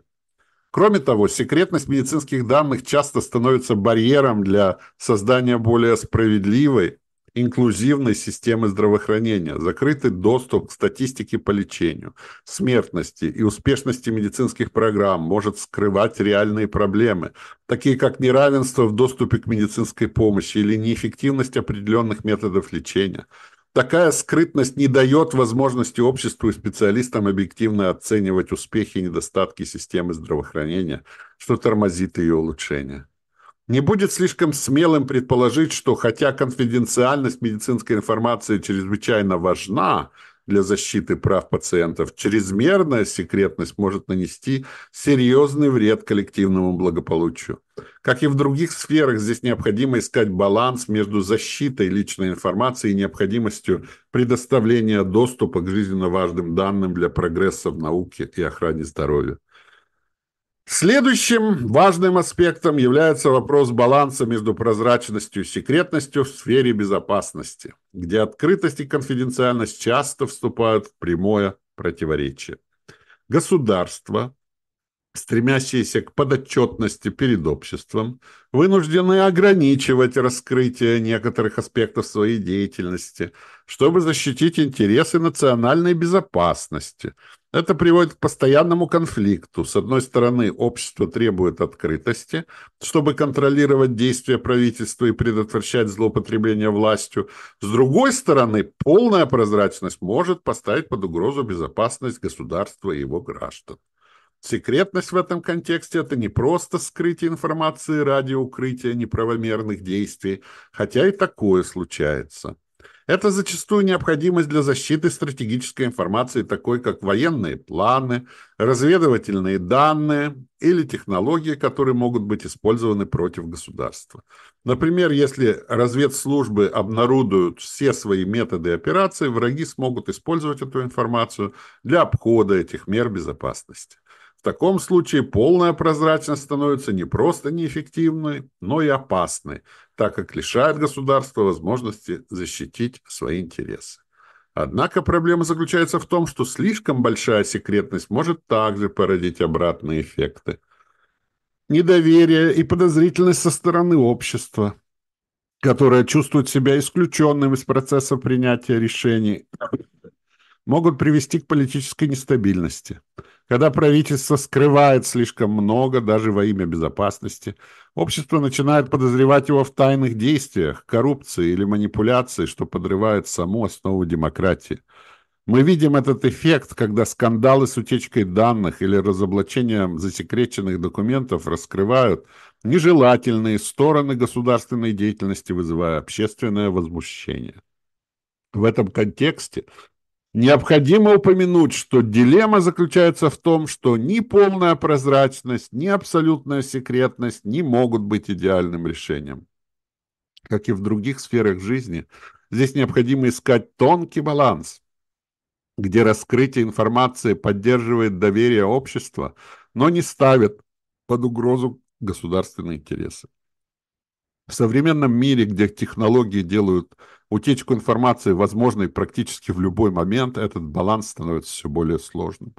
Кроме того, секретность медицинских данных часто становится барьером для создания более справедливой инклюзивной системы здравоохранения, закрытый доступ к статистике по лечению, смертности и успешности медицинских программ может скрывать реальные проблемы, такие как неравенство в доступе к медицинской помощи или неэффективность определенных методов лечения. Такая скрытность не дает возможности обществу и специалистам объективно оценивать успехи и недостатки системы здравоохранения, что тормозит ее улучшение. Не будет слишком смелым предположить, что хотя конфиденциальность медицинской информации чрезвычайно важна для защиты прав пациентов, чрезмерная секретность может нанести серьезный вред коллективному благополучию. Как и в других сферах, здесь необходимо искать баланс между защитой личной информации и необходимостью предоставления доступа к жизненно важным данным для прогресса в науке и охране здоровья. Следующим важным аспектом является вопрос баланса между прозрачностью и секретностью в сфере безопасности, где открытость и конфиденциальность часто вступают в прямое противоречие. Государство, стремящиеся к подотчетности перед обществом, вынуждены ограничивать раскрытие некоторых аспектов своей деятельности, чтобы защитить интересы национальной безопасности – это приводит к постоянному конфликту. С одной стороны, общество требует открытости, чтобы контролировать действия правительства и предотвращать злоупотребление властью. С другой стороны, полная прозрачность может поставить под угрозу безопасность государства и его граждан. Секретность в этом контексте – это не просто скрытие информации ради укрытия неправомерных действий, хотя и такое случается – это зачастую необходимость для защиты стратегической информации, такой как военные планы, разведывательные данные или технологии, которые могут быть использованы против государства. Например, если разведслужбы обнародуют все свои методы операции, враги смогут использовать эту информацию для обхода этих мер безопасности. В таком случае полная прозрачность становится не просто неэффективной, но и опасной, так как лишает государства возможности защитить свои интересы. Однако проблема заключается в том, что слишком большая секретность может также породить обратные эффекты. Недоверие и подозрительность со стороны общества, которое чувствует себя исключенным из процесса принятия решений, могут привести к политической нестабильности. Когда правительство скрывает слишком много, даже во имя безопасности, общество начинает подозревать его в тайных действиях, коррупции или манипуляции, что подрывает саму основу демократии. Мы видим этот эффект, когда скандалы с утечкой данных или разоблачением засекреченных документов раскрывают нежелательные стороны государственной деятельности, вызывая общественное возмущение. В этом контексте необходимо упомянуть, что дилемма заключается в том, что ни полная прозрачность, ни абсолютная секретность не могут быть идеальным решением. Как и в других сферах жизни, здесь необходимо искать тонкий баланс, где раскрытие информации поддерживает доверие общества, но не ставит под угрозу государственные интересы. В современном мире, где технологии делают утечку информации возможной практически в любой момент, этот баланс становится все более сложным.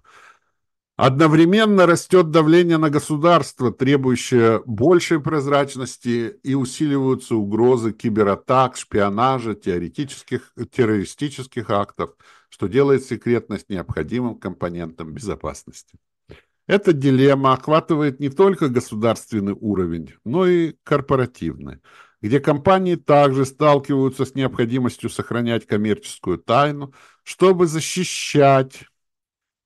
Одновременно растет давление на государство, требующее большей прозрачности, и усиливаются угрозы кибератак, шпионажа, теоретических, террористических актов, что делает секретность необходимым компонентом безопасности. Эта дилемма охватывает не только государственный уровень, но и корпоративный, где компании также сталкиваются с необходимостью сохранять коммерческую тайну, чтобы защищать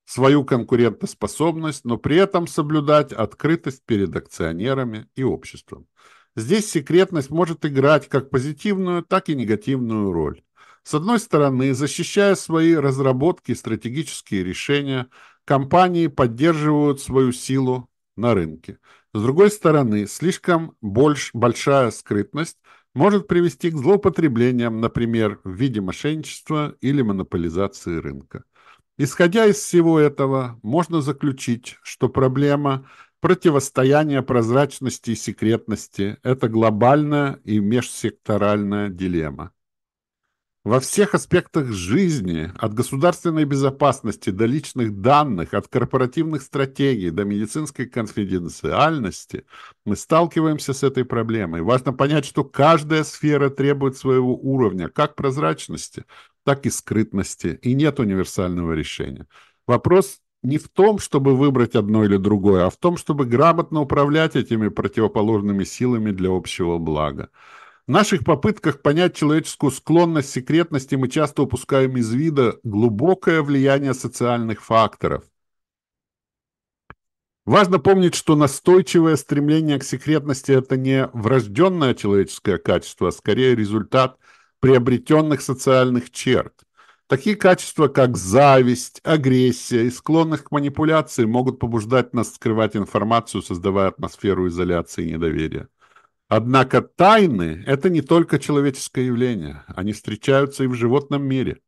свою конкурентоспособность, но при этом соблюдать открытость перед акционерами и обществом. Здесь секретность может играть как позитивную, так и негативную роль. С одной стороны, защищая свои разработки и стратегические решения, компании поддерживают свою силу на рынке. С другой стороны, слишком больш, большая скрытность может привести к злоупотреблениям, например, в виде мошенничества или монополизации рынка. Исходя из всего этого, можно заключить, что проблема противостояния прозрачности и секретности – это глобальная и межсекторальная дилемма. Во всех аспектах жизни, от государственной безопасности до личных данных, от корпоративных стратегий до медицинской конфиденциальности, мы сталкиваемся с этой проблемой. Важно понять, что каждая сфера требует своего уровня, как прозрачности, так и скрытности, и нет универсального решения. Вопрос не в том, чтобы выбрать одно или другое, а в том, чтобы грамотно управлять этими противоположными силами для общего блага. В наших попытках понять человеческую склонность секретности мы часто упускаем из вида глубокое влияние социальных факторов. Важно помнить, что настойчивое стремление к секретности – это не врожденное человеческое качество, а скорее результат приобретенных социальных черт. Такие качества, как зависть, агрессия и склонность к манипуляции могут побуждать нас скрывать информацию, создавая атмосферу изоляции и недоверия. Однако тайны – это не только человеческое явление. Они встречаются и в животном мире.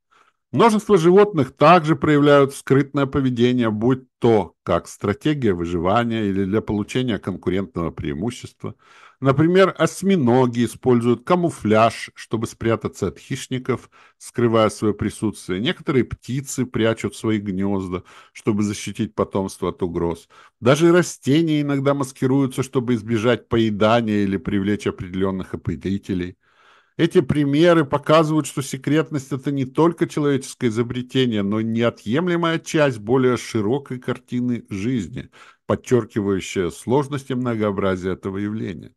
Множество животных также проявляют скрытное поведение, будь то как стратегия выживания или для получения конкурентного преимущества – Например, осьминоги используют камуфляж, чтобы спрятаться от хищников, скрывая свое присутствие. Некоторые птицы прячут свои гнезда, чтобы защитить потомство от угроз. Даже растения иногда маскируются, чтобы избежать поедания или привлечь определенных опылителей. Эти примеры показывают, что секретность – это не только человеческое изобретение, но и неотъемлемая часть более широкой картины жизни, подчеркивающая сложность и многообразие этого явления.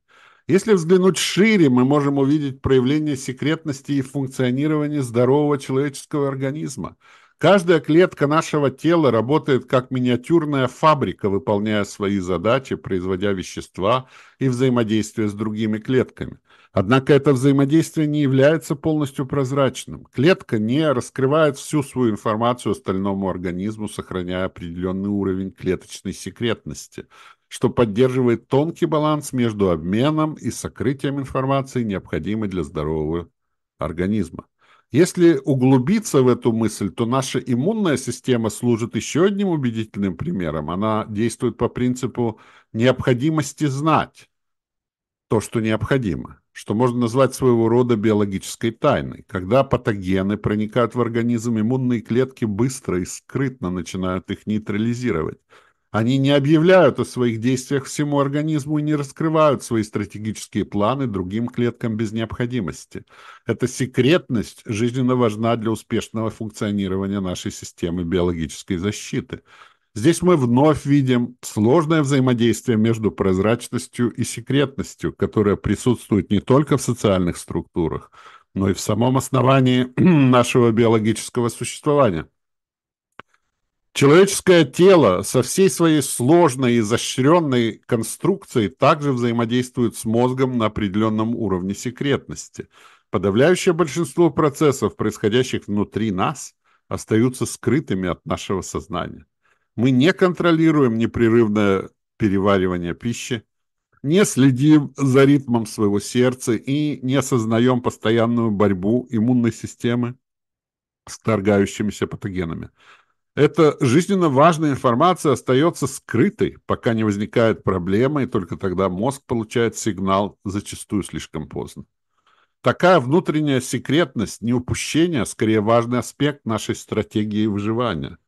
Если взглянуть шире, мы можем увидеть проявление секретности и функционирования здорового человеческого организма. Каждая клетка нашего тела работает как миниатюрная фабрика, выполняя свои задачи, производя вещества и взаимодействие с другими клетками. Однако это взаимодействие не является полностью прозрачным. Клетка не раскрывает всю свою информацию остальному организму, сохраняя определенный уровень клеточной секретности – что поддерживает тонкий баланс между обменом и сокрытием информации, необходимой для здорового организма. Если углубиться в эту мысль, то наша иммунная система служит еще одним убедительным примером. Она действует по принципу необходимости знать то, что необходимо, что можно назвать своего рода биологической тайной. Когда патогены проникают в организм, иммунные клетки быстро и скрытно начинают их нейтрализировать. Они не объявляют о своих действиях всему организму и не раскрывают свои стратегические планы другим клеткам без необходимости. Эта секретность жизненно важна для успешного функционирования нашей системы биологической защиты. Здесь мы вновь видим сложное взаимодействие между прозрачностью и секретностью, которое присутствует не только в социальных структурах, но и в самом основании нашего биологического существования. Человеческое тело со всей своей сложной и изощренной конструкцией также взаимодействует с мозгом на определенном уровне секретности. Подавляющее большинство процессов, происходящих внутри нас, остаются скрытыми от нашего сознания. Мы не контролируем непрерывное переваривание пищи, не следим за ритмом своего сердца и не осознаем постоянную борьбу иммунной системы с торгающимися патогенами. Эта жизненно важная информация остается скрытой, пока не возникает проблема, и только тогда мозг получает сигнал, зачастую слишком поздно. Такая внутренняя секретность, не упущение, а скорее важный аспект нашей стратегии выживания.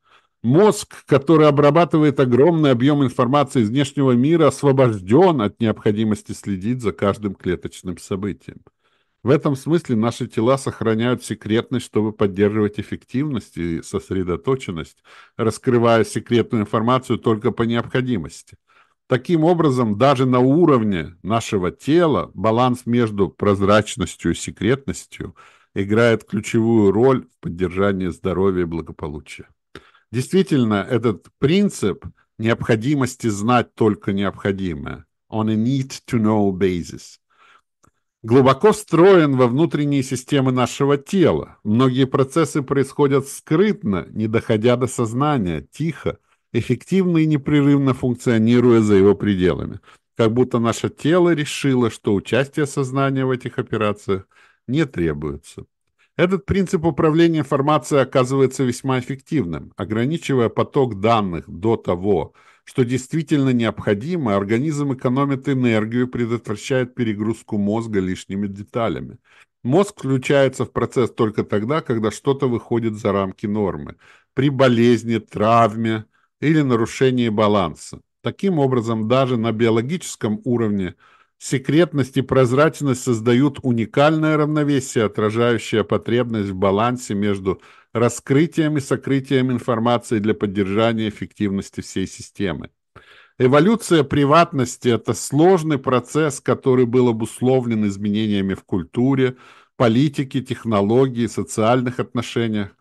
Мозг, который обрабатывает огромный объем информации из внешнего мира, освобожден от необходимости следить за каждым клеточным событием. В этом смысле наши тела сохраняют секретность, чтобы поддерживать эффективность и сосредоточенность, раскрывая секретную информацию только по необходимости. Таким образом, даже на уровне нашего тела баланс между прозрачностью и секретностью играет ключевую роль в поддержании здоровья и благополучия. Действительно, этот принцип необходимости знать только необходимое on a need-to-know basis – глубоко встроен во внутренние системы нашего тела. Многие процессы происходят скрытно, не доходя до сознания, тихо, эффективно и непрерывно функционируя за его пределами. Как будто наше тело решило, что участие сознания в этих операциях не требуется. Этот принцип управления информацией оказывается весьма эффективным, ограничивая поток данных до того, что действительно необходимо, организм экономит энергию предотвращает перегрузку мозга лишними деталями. Мозг включается в процесс только тогда, когда что-то выходит за рамки нормы, при болезни, травме или нарушении баланса. Таким образом, даже на биологическом уровне секретность и прозрачность создают уникальное равновесие, отражающее потребность в балансе между раскрытием и сокрытием информации для поддержания эффективности всей системы. Эволюция приватности – это сложный процесс, который был обусловлен изменениями в культуре, политике, технологии, социальных отношениях.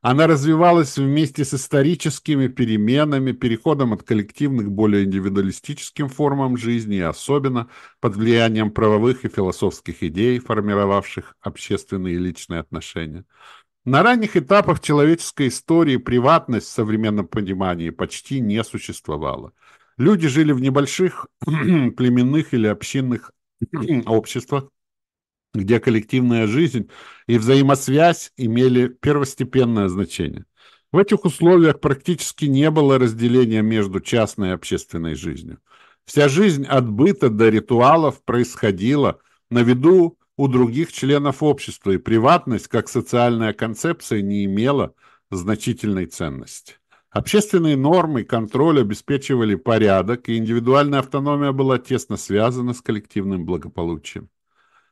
Она развивалась вместе с историческими переменами, переходом от коллективных к более индивидуалистическим формам жизни особенно под влиянием правовых и философских идей, формировавших общественные и личные отношения. На ранних этапах человеческой истории приватность в современном понимании почти не существовала. Люди жили в небольших племенных или общинных обществах, где коллективная жизнь и взаимосвязь имели первостепенное значение. В этих условиях практически не было разделения между частной и общественной жизнью. Вся жизнь от быта до ритуалов происходила на виду у других членов общества, и приватность как социальная концепция не имела значительной ценности. Общественные нормы и контроль обеспечивали порядок, и индивидуальная автономия была тесно связана с коллективным благополучием.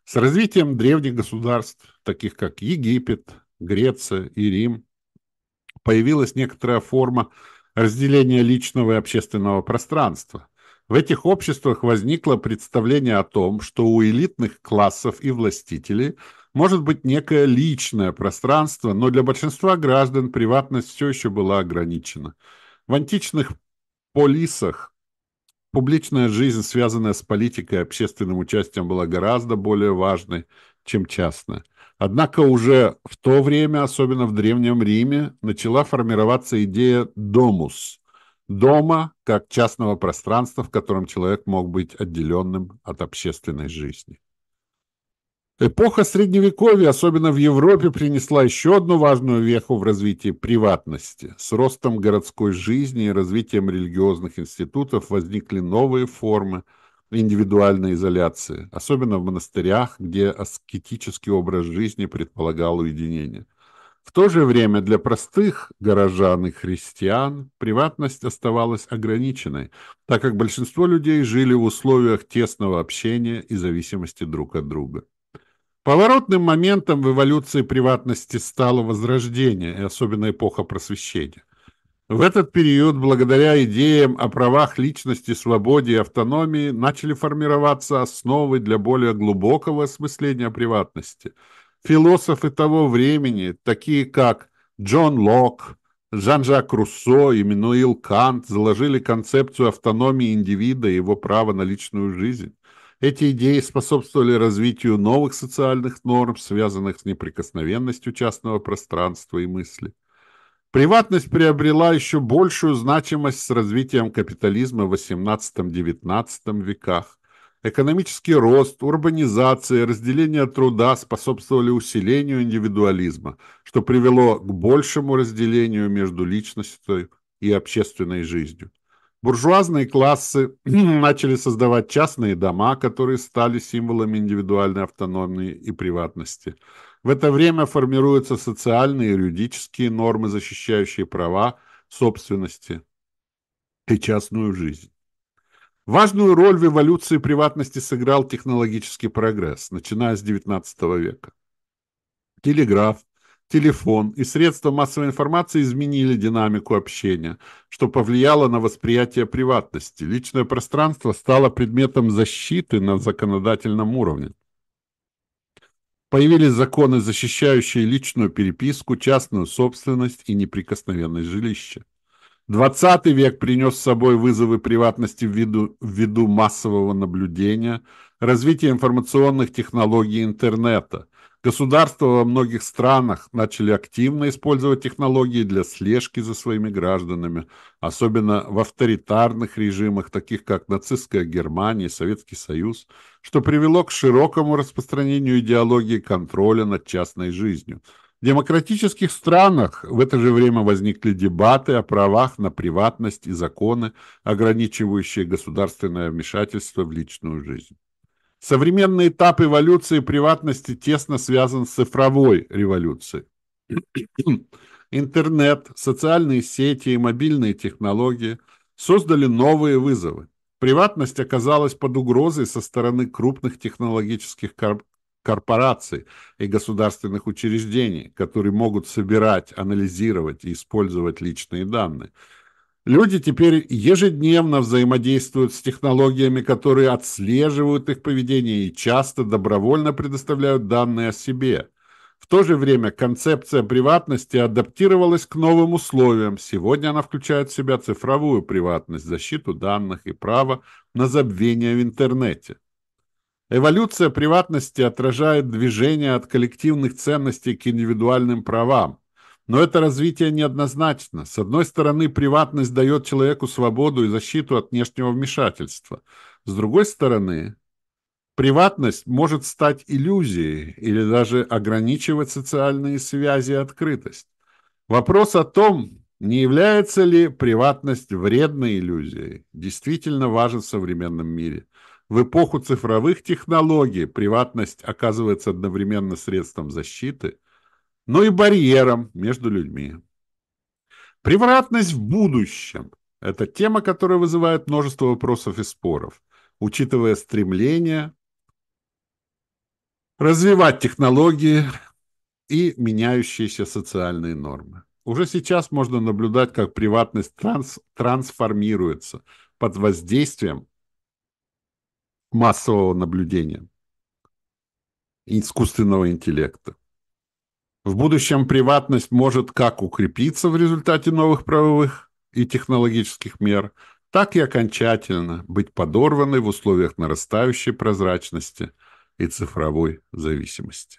С развитием древних государств, таких как Египет, Греция и Рим, появилась некоторая форма разделения личного и общественного пространства. В этих обществах возникло представление о том, что у элитных классов и властителей может быть некое личное пространство, но для большинства граждан приватность все еще была ограничена. В античных полисах публичная жизнь, связанная с политикой и общественным участием, была гораздо более важной, чем частная. Однако уже в то время, особенно в Древнем Риме, начала формироваться идея «домус», дома как частного пространства, в котором человек мог быть отделенным от общественной жизни. Эпоха Средневековья, особенно в Европе, принесла еще одну важную веху в развитии приватности. С ростом городской жизни и развитием религиозных институтов возникли новые формы индивидуальной изоляции, особенно в монастырях, где аскетический образ жизни предполагал уединение – в то же время для простых горожан и христиан приватность оставалась ограниченной, так как большинство людей жили в условиях тесного общения и зависимости друг от друга. Поворотным моментом в эволюции приватности стало Возрождение и особенно эпоха Просвещения. В этот период, благодаря идеям о правах личности, свободе и автономии, начали формироваться основы для более глубокого осмысления приватности. Философы того времени, такие как Джон Лок, Жан-Жак Руссо и Минуил Кант, заложили концепцию автономии индивида и его права на личную жизнь. Эти идеи способствовали развитию новых социальных норм, связанных с неприкосновенностью частного пространства и мысли. Приватность приобрела еще большую значимость с развитием капитализма в XVIII-XIX веках. Экономический рост, урбанизация, разделение труда способствовали усилению индивидуализма, что привело к большему разделению между личностью и общественной жизнью. Буржуазные классы начали создавать частные дома, которые стали символами индивидуальной автономии и приватности – в это время формируются социальные и юридические нормы, защищающие права собственности и частную жизнь. Важную роль в эволюции приватности сыграл технологический прогресс, начиная с XIX века. Телеграф, телефон и средства массовой информации изменили динамику общения, что повлияло на восприятие приватности. Личное пространство стало предметом защиты на законодательном уровне. Появились законы, защищающие личную переписку, частную собственность и неприкосновенность жилища. 20 век принес с собой вызовы приватности ввиду, ввиду массового наблюдения, развития информационных технологий интернета, Государства во многих странах начали активно использовать технологии для слежки за своими гражданами, особенно в авторитарных режимах, таких как нацистская Германия и Советский Союз, что привело к широкому распространению идеологии контроля над частной жизнью. Демократических странах в это же время возникли дебаты о правах на приватность и законы, ограничивающие государственное вмешательство в личную жизнь. Современный этап эволюции приватности тесно связан с цифровой революцией. Интернет, социальные сети и мобильные технологии создали новые вызовы. Приватность оказалась под угрозой со стороны крупных технологических корпораций и государственных учреждений, которые могут собирать, анализировать и использовать личные данные – Люди теперь ежедневно взаимодействуют с технологиями, которые отслеживают их поведение и часто добровольно предоставляют данные о себе. В то же время концепция приватности адаптировалась к новым условиям. Сегодня она включает в себя цифровую приватность, защиту данных и право на забвение в интернете. Эволюция приватности отражает движение от коллективных ценностей к индивидуальным правам. Но это развитие неоднозначно. С одной стороны, приватность дает человеку свободу и защиту от внешнего вмешательства. С другой стороны, приватность может стать иллюзией или даже ограничивать социальные связи и открытость. Вопрос о том, не является ли приватность вредной иллюзией, действительно важен в современном мире. В эпоху цифровых технологий приватность оказывается одновременно средством защиты – но и барьером между людьми. Превратность в будущем – это тема, которая вызывает множество вопросов и споров, учитывая стремление развивать технологии и меняющиеся социальные нормы. Уже сейчас можно наблюдать, как приватность транс трансформируется под воздействием массового наблюдения искусственного интеллекта. В будущем приватность может как укрепиться в результате новых правовых и технологических мер, так и окончательно быть подорванной в условиях нарастающей прозрачности и цифровой зависимости.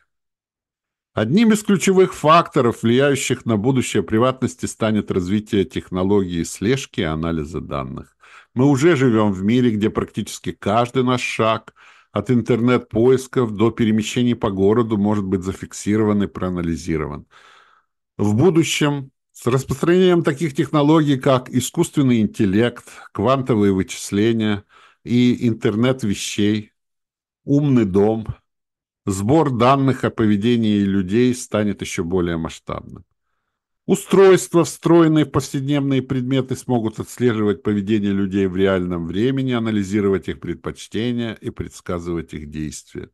Одним из ключевых факторов, влияющих на будущее приватности, станет развитие технологии слежки и анализа данных. Мы уже живем в мире, где практически каждый наш шаг – от интернет-поисков до перемещений по городу может быть зафиксирован и проанализирован. В будущем с распространением таких технологий, как искусственный интеллект, квантовые вычисления и интернет вещей, умный дом, сбор данных о поведении людей станет еще более масштабным. Устройства, встроенные в повседневные предметы, смогут отслеживать поведение людей в реальном времени, анализировать их предпочтения и предсказывать их действия.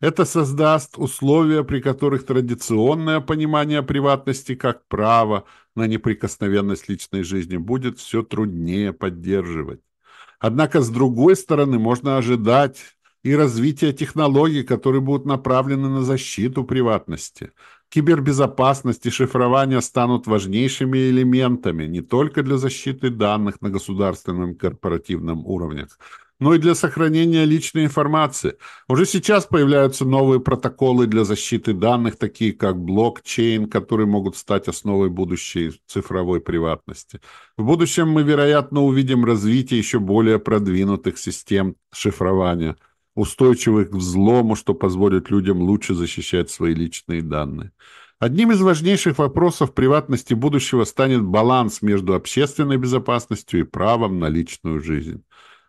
Это создаст условия, при которых традиционное понимание приватности как права на неприкосновенность личной жизни будет все труднее поддерживать. Однако, с другой стороны, можно ожидать и развития технологий, которые будут направлены на защиту приватности. Кибербезопасность и шифрование станут важнейшими элементами не только для защиты данных на государственном корпоративном уровнях, но и для сохранения личной информации. Уже сейчас появляются новые протоколы для защиты данных, такие как блокчейн, которые могут стать основой будущей цифровой приватности. В будущем мы, вероятно, увидим развитие еще более продвинутых систем шифрования, устойчивых к взлому, что позволит людям лучше защищать свои личные данные. Одним из важнейших вопросов приватности будущего станет баланс между общественной безопасностью и правом на личную жизнь.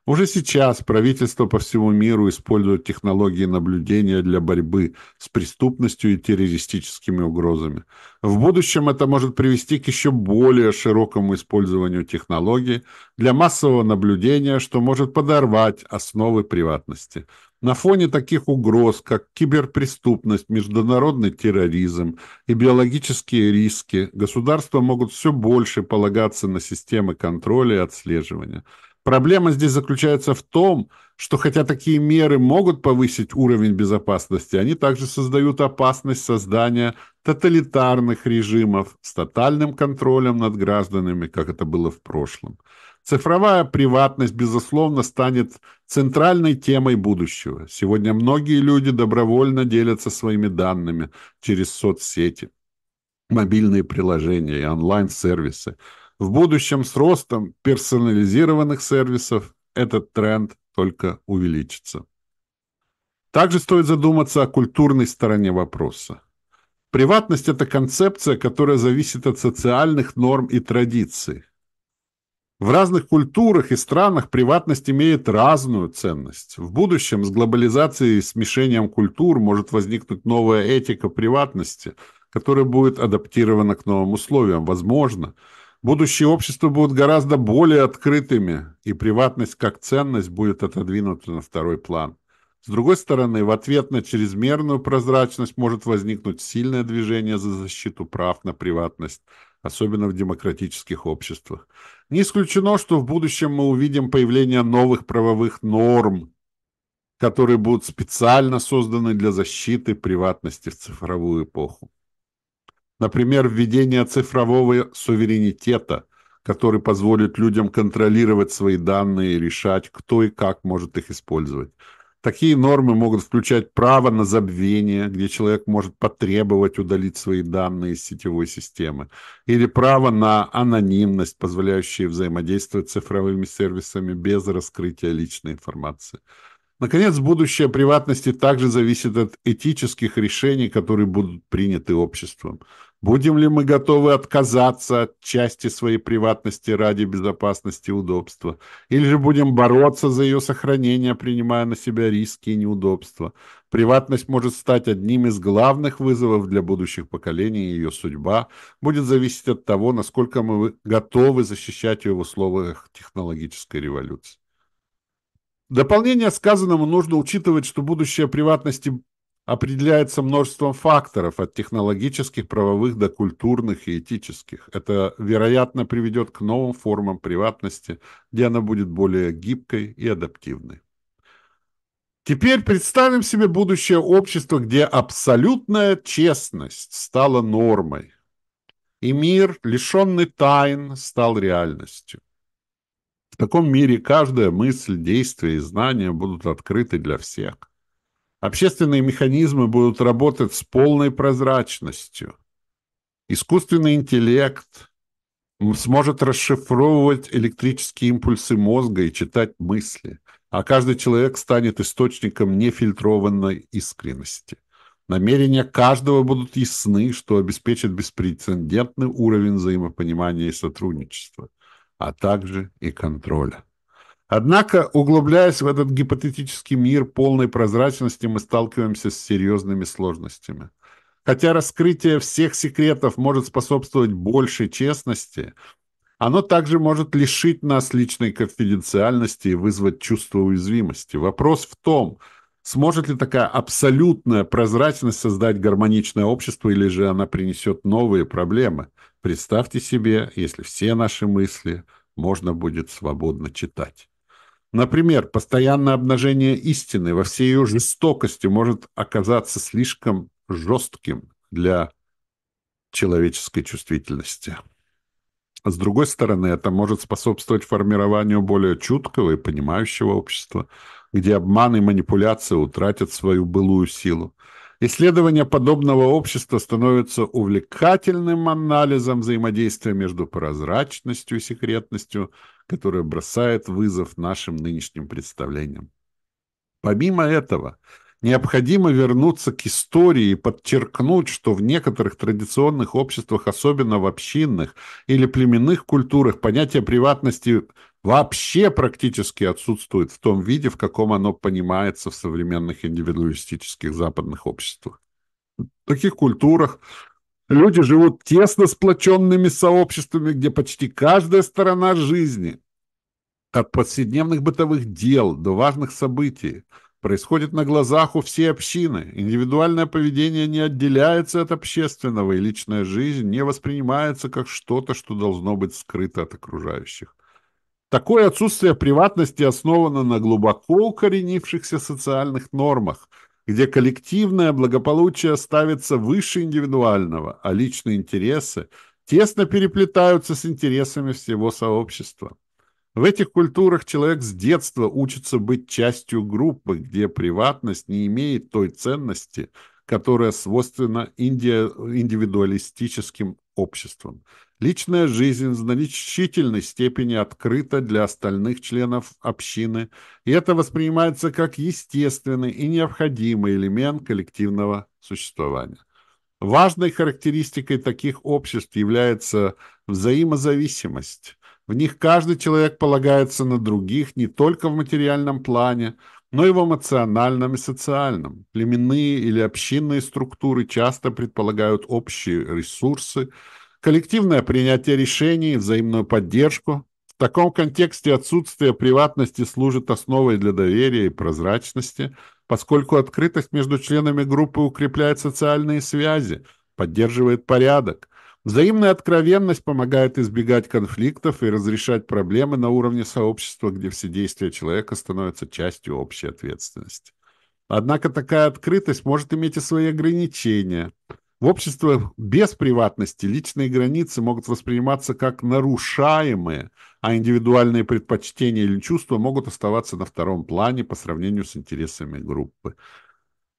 Уже сейчас правительства по всему миру используют технологии наблюдения для борьбы с преступностью и террористическими угрозами. В будущем это может привести к еще более широкому использованию технологий для массового наблюдения, что может подорвать основы приватности. На фоне таких угроз, как киберпреступность, международный терроризм и биологические риски, государства могут все больше полагаться на системы контроля и отслеживания – Проблема здесь заключается в том, что хотя такие меры могут повысить уровень безопасности, они также создают опасность создания тоталитарных режимов с тотальным контролем над гражданами, как это было в прошлом. Цифровая приватность, безусловно, станет центральной темой будущего. Сегодня многие люди добровольно делятся своими данными через соцсети, мобильные приложения и онлайн-сервисы – в будущем с ростом персонализированных сервисов этот тренд только увеличится. Также стоит задуматься о культурной стороне вопроса. Приватность – это концепция, которая зависит от социальных норм и традиций. В разных культурах и странах приватность имеет разную ценность. В будущем с глобализацией и смешением культур может возникнуть новая этика приватности, которая будет адаптирована к новым условиям. Возможно, Будущее общество будут гораздо более открытыми, и приватность как ценность будет отодвинута на второй план. С другой стороны, в ответ на чрезмерную прозрачность может возникнуть сильное движение за защиту прав на приватность, особенно в демократических обществах. Не исключено, что в будущем мы увидим появление новых правовых норм, которые будут специально созданы для защиты приватности в цифровую эпоху. Например, введение цифрового суверенитета, который позволит людям контролировать свои данные и решать, кто и как может их использовать. Такие нормы могут включать право на забвение, где человек может потребовать удалить свои данные из сетевой системы, или право на анонимность, позволяющее взаимодействовать с цифровыми сервисами без раскрытия личной информации. Наконец, будущее приватности также зависит от этических решений, которые будут приняты обществом. Будем ли мы готовы отказаться от части своей приватности ради безопасности и удобства? Или же будем бороться за ее сохранение, принимая на себя риски и неудобства? Приватность может стать одним из главных вызовов для будущих поколений, и ее судьба будет зависеть от того, насколько мы готовы защищать ее в условиях технологической революции дополнение сказанному нужно учитывать, что будущее приватности определяется множеством факторов, от технологических, правовых до культурных и этических. Это, вероятно, приведет к новым формам приватности, где она будет более гибкой и адаптивной. Теперь представим себе будущее общество, где абсолютная честность стала нормой, и мир, лишенный тайн, стал реальностью. В таком мире каждая мысль, действие и знание будут открыты для всех. Общественные механизмы будут работать с полной прозрачностью. Искусственный интеллект сможет расшифровывать электрические импульсы мозга и читать мысли, а каждый человек станет источником нефильтрованной искренности. Намерения каждого будут ясны, что обеспечит беспрецедентный уровень взаимопонимания и сотрудничества а также и контроля. Однако, углубляясь в этот гипотетический мир полной прозрачности, мы сталкиваемся с серьезными сложностями. Хотя раскрытие всех секретов может способствовать большей честности, оно также может лишить нас личной конфиденциальности и вызвать чувство уязвимости. Вопрос в том, Сможет ли такая абсолютная прозрачность создать гармоничное общество, или же она принесет новые проблемы? Представьте себе, если все наши мысли можно будет свободно читать. Например, постоянное обнажение истины во всей ее жестокости может оказаться слишком жестким для человеческой чувствительности. С другой стороны, это может способствовать формированию более чуткого и понимающего общества, где обман и манипуляция утратят свою былую силу. Исследование подобного общества становится увлекательным анализом взаимодействия между прозрачностью и секретностью, которое бросает вызов нашим нынешним представлениям. Помимо этого, необходимо вернуться к истории и подчеркнуть, что в некоторых традиционных обществах, особенно в общинных или племенных культурах, понятие приватности вообще практически отсутствует в том виде, в каком оно понимается в современных индивидуалистических западных обществах. В таких культурах люди живут тесно сплоченными сообществами, где почти каждая сторона жизни, от повседневных бытовых дел до важных событий – происходит на глазах у всей общины. Индивидуальное поведение не отделяется от общественного, и личная жизнь не воспринимается как что-то, что должно быть скрыто от окружающих. Такое отсутствие приватности основано на глубоко укоренившихся социальных нормах, где коллективное благополучие ставится выше индивидуального, а личные интересы тесно переплетаются с интересами всего сообщества. В этих культурах человек с детства учится быть частью группы, где приватность не имеет той ценности, которая свойственна инди... индивидуалистическим обществам. Личная жизнь в значительной степени открыта для остальных членов общины, и это воспринимается как естественный и необходимый элемент коллективного существования. Важной характеристикой таких обществ является взаимозависимость – в них каждый человек полагается на других не только в материальном плане, но и в эмоциональном и социальном. Племенные или общинные структуры часто предполагают общие ресурсы, коллективное принятие решений, взаимную поддержку. В таком контексте отсутствие приватности служит основой для доверия и прозрачности, поскольку открытость между членами группы укрепляет социальные связи, поддерживает порядок – Взаимная откровенность помогает избегать конфликтов и разрешать проблемы на уровне сообщества, где все действия человека становятся частью общей ответственности. Однако такая открытость может иметь и свои ограничения. В обществах без приватности личные границы могут восприниматься как нарушаемые, а индивидуальные предпочтения или чувства могут оставаться на втором плане по сравнению с интересами группы.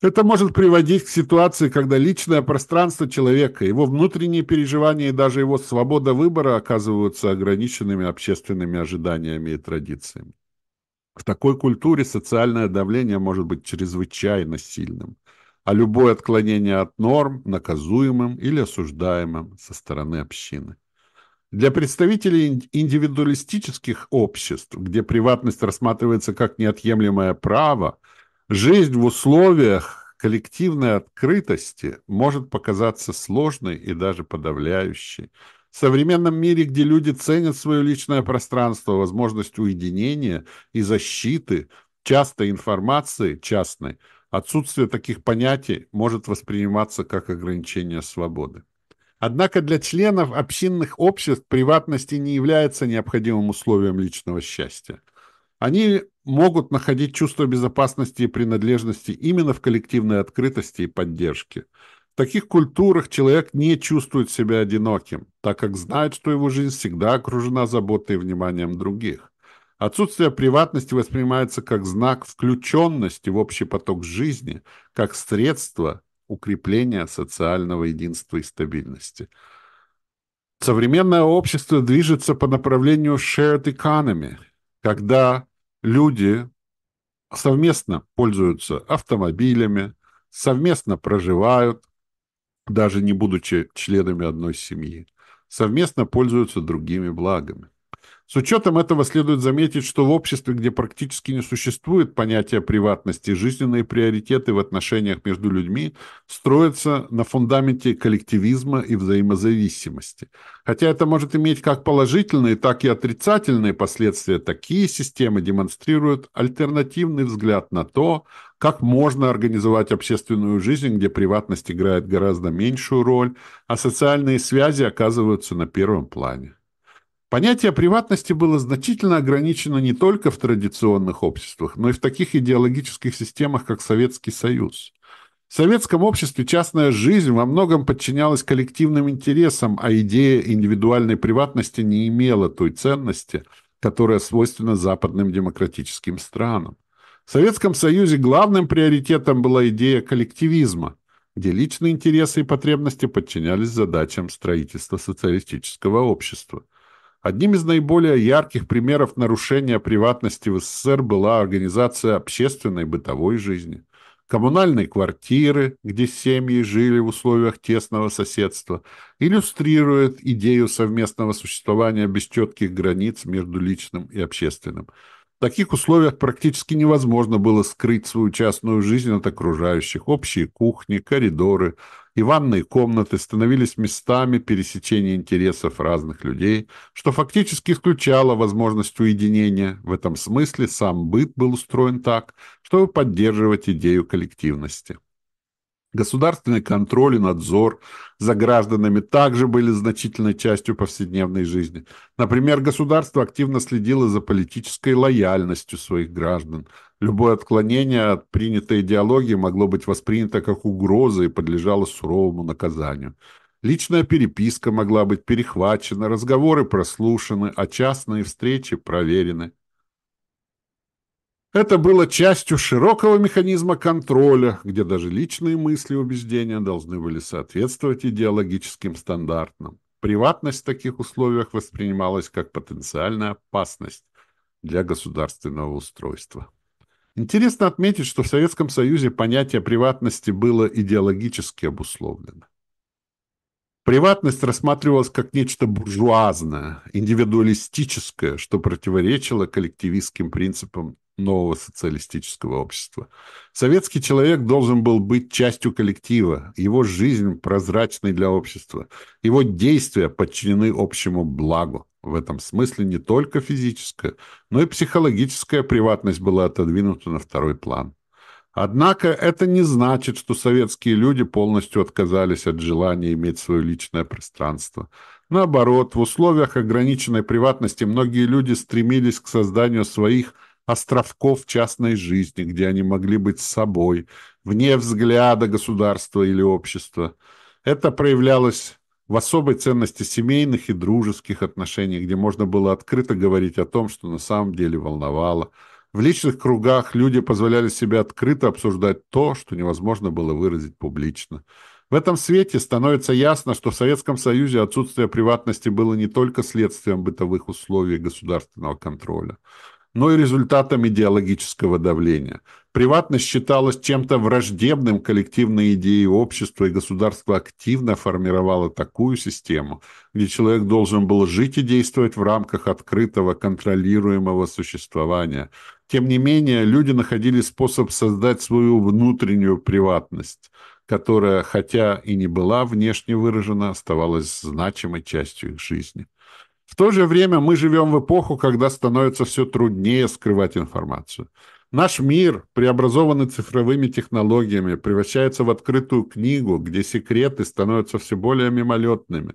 Это может приводить к ситуации, когда личное пространство человека, его внутренние переживания и даже его свобода выбора оказываются ограниченными общественными ожиданиями и традициями. В такой культуре социальное давление может быть чрезвычайно сильным, а любое отклонение от норм наказуемым или осуждаемым со стороны общины. Для представителей индивидуалистических обществ, где приватность рассматривается как неотъемлемое право – Жизнь в условиях коллективной открытости может показаться сложной и даже подавляющей. В современном мире, где люди ценят свое личное пространство, возможность уединения и защиты, частой информации частной, отсутствие таких понятий может восприниматься как ограничение свободы. Однако для членов общинных обществ приватности не является необходимым условием личного счастья. Они могут находить чувство безопасности и принадлежности именно в коллективной открытости и поддержке. В таких культурах человек не чувствует себя одиноким, так как знает, что его жизнь всегда окружена заботой и вниманием других. Отсутствие приватности воспринимается как знак включенности в общий поток жизни, как средство укрепления социального единства и стабильности. Современное общество движется по направлению shared economy, когда люди совместно пользуются автомобилями, совместно проживают, даже не будучи членами одной семьи, совместно пользуются другими благами. С учетом этого следует заметить, что в обществе, где практически не существует понятия приватности, жизненные приоритеты в отношениях между людьми строятся на фундаменте коллективизма и взаимозависимости. Хотя это может иметь как положительные, так и отрицательные последствия, такие системы демонстрируют альтернативный взгляд на то, как можно организовать общественную жизнь, где приватность играет гораздо меньшую роль, а социальные связи оказываются на первом плане. Понятие приватности было значительно ограничено не только в традиционных обществах, но и в таких идеологических системах, как Советский Союз. В советском обществе частная жизнь во многом подчинялась коллективным интересам, а идея индивидуальной приватности не имела той ценности, которая свойственна западным демократическим странам. В Советском Союзе главным приоритетом была идея коллективизма, где личные интересы и потребности подчинялись задачам строительства социалистического общества – Одним из наиболее ярких примеров нарушения приватности в СССР была организация общественной бытовой жизни. Коммунальные квартиры, где семьи жили в условиях тесного соседства, иллюстрирует идею совместного существования без четких границ между личным и общественным. В таких условиях практически невозможно было скрыть свою частную жизнь от окружающих. Общие кухни, коридоры и ванные комнаты становились местами пересечения интересов разных людей, что фактически исключало возможность уединения. В этом смысле сам быт был устроен так, чтобы поддерживать идею коллективности. Государственный контроль и надзор за гражданами также были значительной частью повседневной жизни. Например, государство активно следило за политической лояльностью своих граждан. Любое отклонение от принятой идеологии могло быть воспринято как угроза и подлежало суровому наказанию. Личная переписка могла быть перехвачена, разговоры прослушаны, а частные встречи проверены. Это было частью широкого механизма контроля, где даже личные мысли и убеждения должны были соответствовать идеологическим стандартам. Приватность в таких условиях воспринималась как потенциальная опасность для государственного устройства. Интересно отметить, что в Советском Союзе понятие приватности было идеологически обусловлено. Приватность рассматривалась как нечто буржуазное, индивидуалистическое, что противоречило коллективистским принципам нового социалистического общества. Советский человек должен был быть частью коллектива, его жизнь прозрачной для общества, его действия подчинены общему благу. В этом смысле не только физическая, но и психологическая приватность была отодвинута на второй план. Однако это не значит, что советские люди полностью отказались от желания иметь свое личное пространство. Наоборот, в условиях ограниченной приватности многие люди стремились к созданию своих – островков частной жизни, где они могли быть собой, вне взгляда государства или общества. Это проявлялось в особой ценности семейных и дружеских отношений, где можно было открыто говорить о том, что на самом деле волновало. В личных кругах люди позволяли себе открыто обсуждать то, что невозможно было выразить публично. В этом свете становится ясно, что в Советском Союзе отсутствие приватности было не только следствием бытовых условий государственного контроля но и результатом идеологического давления. Приватность считалась чем-то враждебным коллективной идее общества, и государство активно формировало такую систему, где человек должен был жить и действовать в рамках открытого, контролируемого существования. Тем не менее, люди находили способ создать свою внутреннюю приватность, которая, хотя и не была внешне выражена, оставалась значимой частью их жизни. В то же время мы живем в эпоху, когда становится все труднее скрывать информацию. Наш мир, преобразованный цифровыми технологиями, превращается в открытую книгу, где секреты становятся все более мимолетными.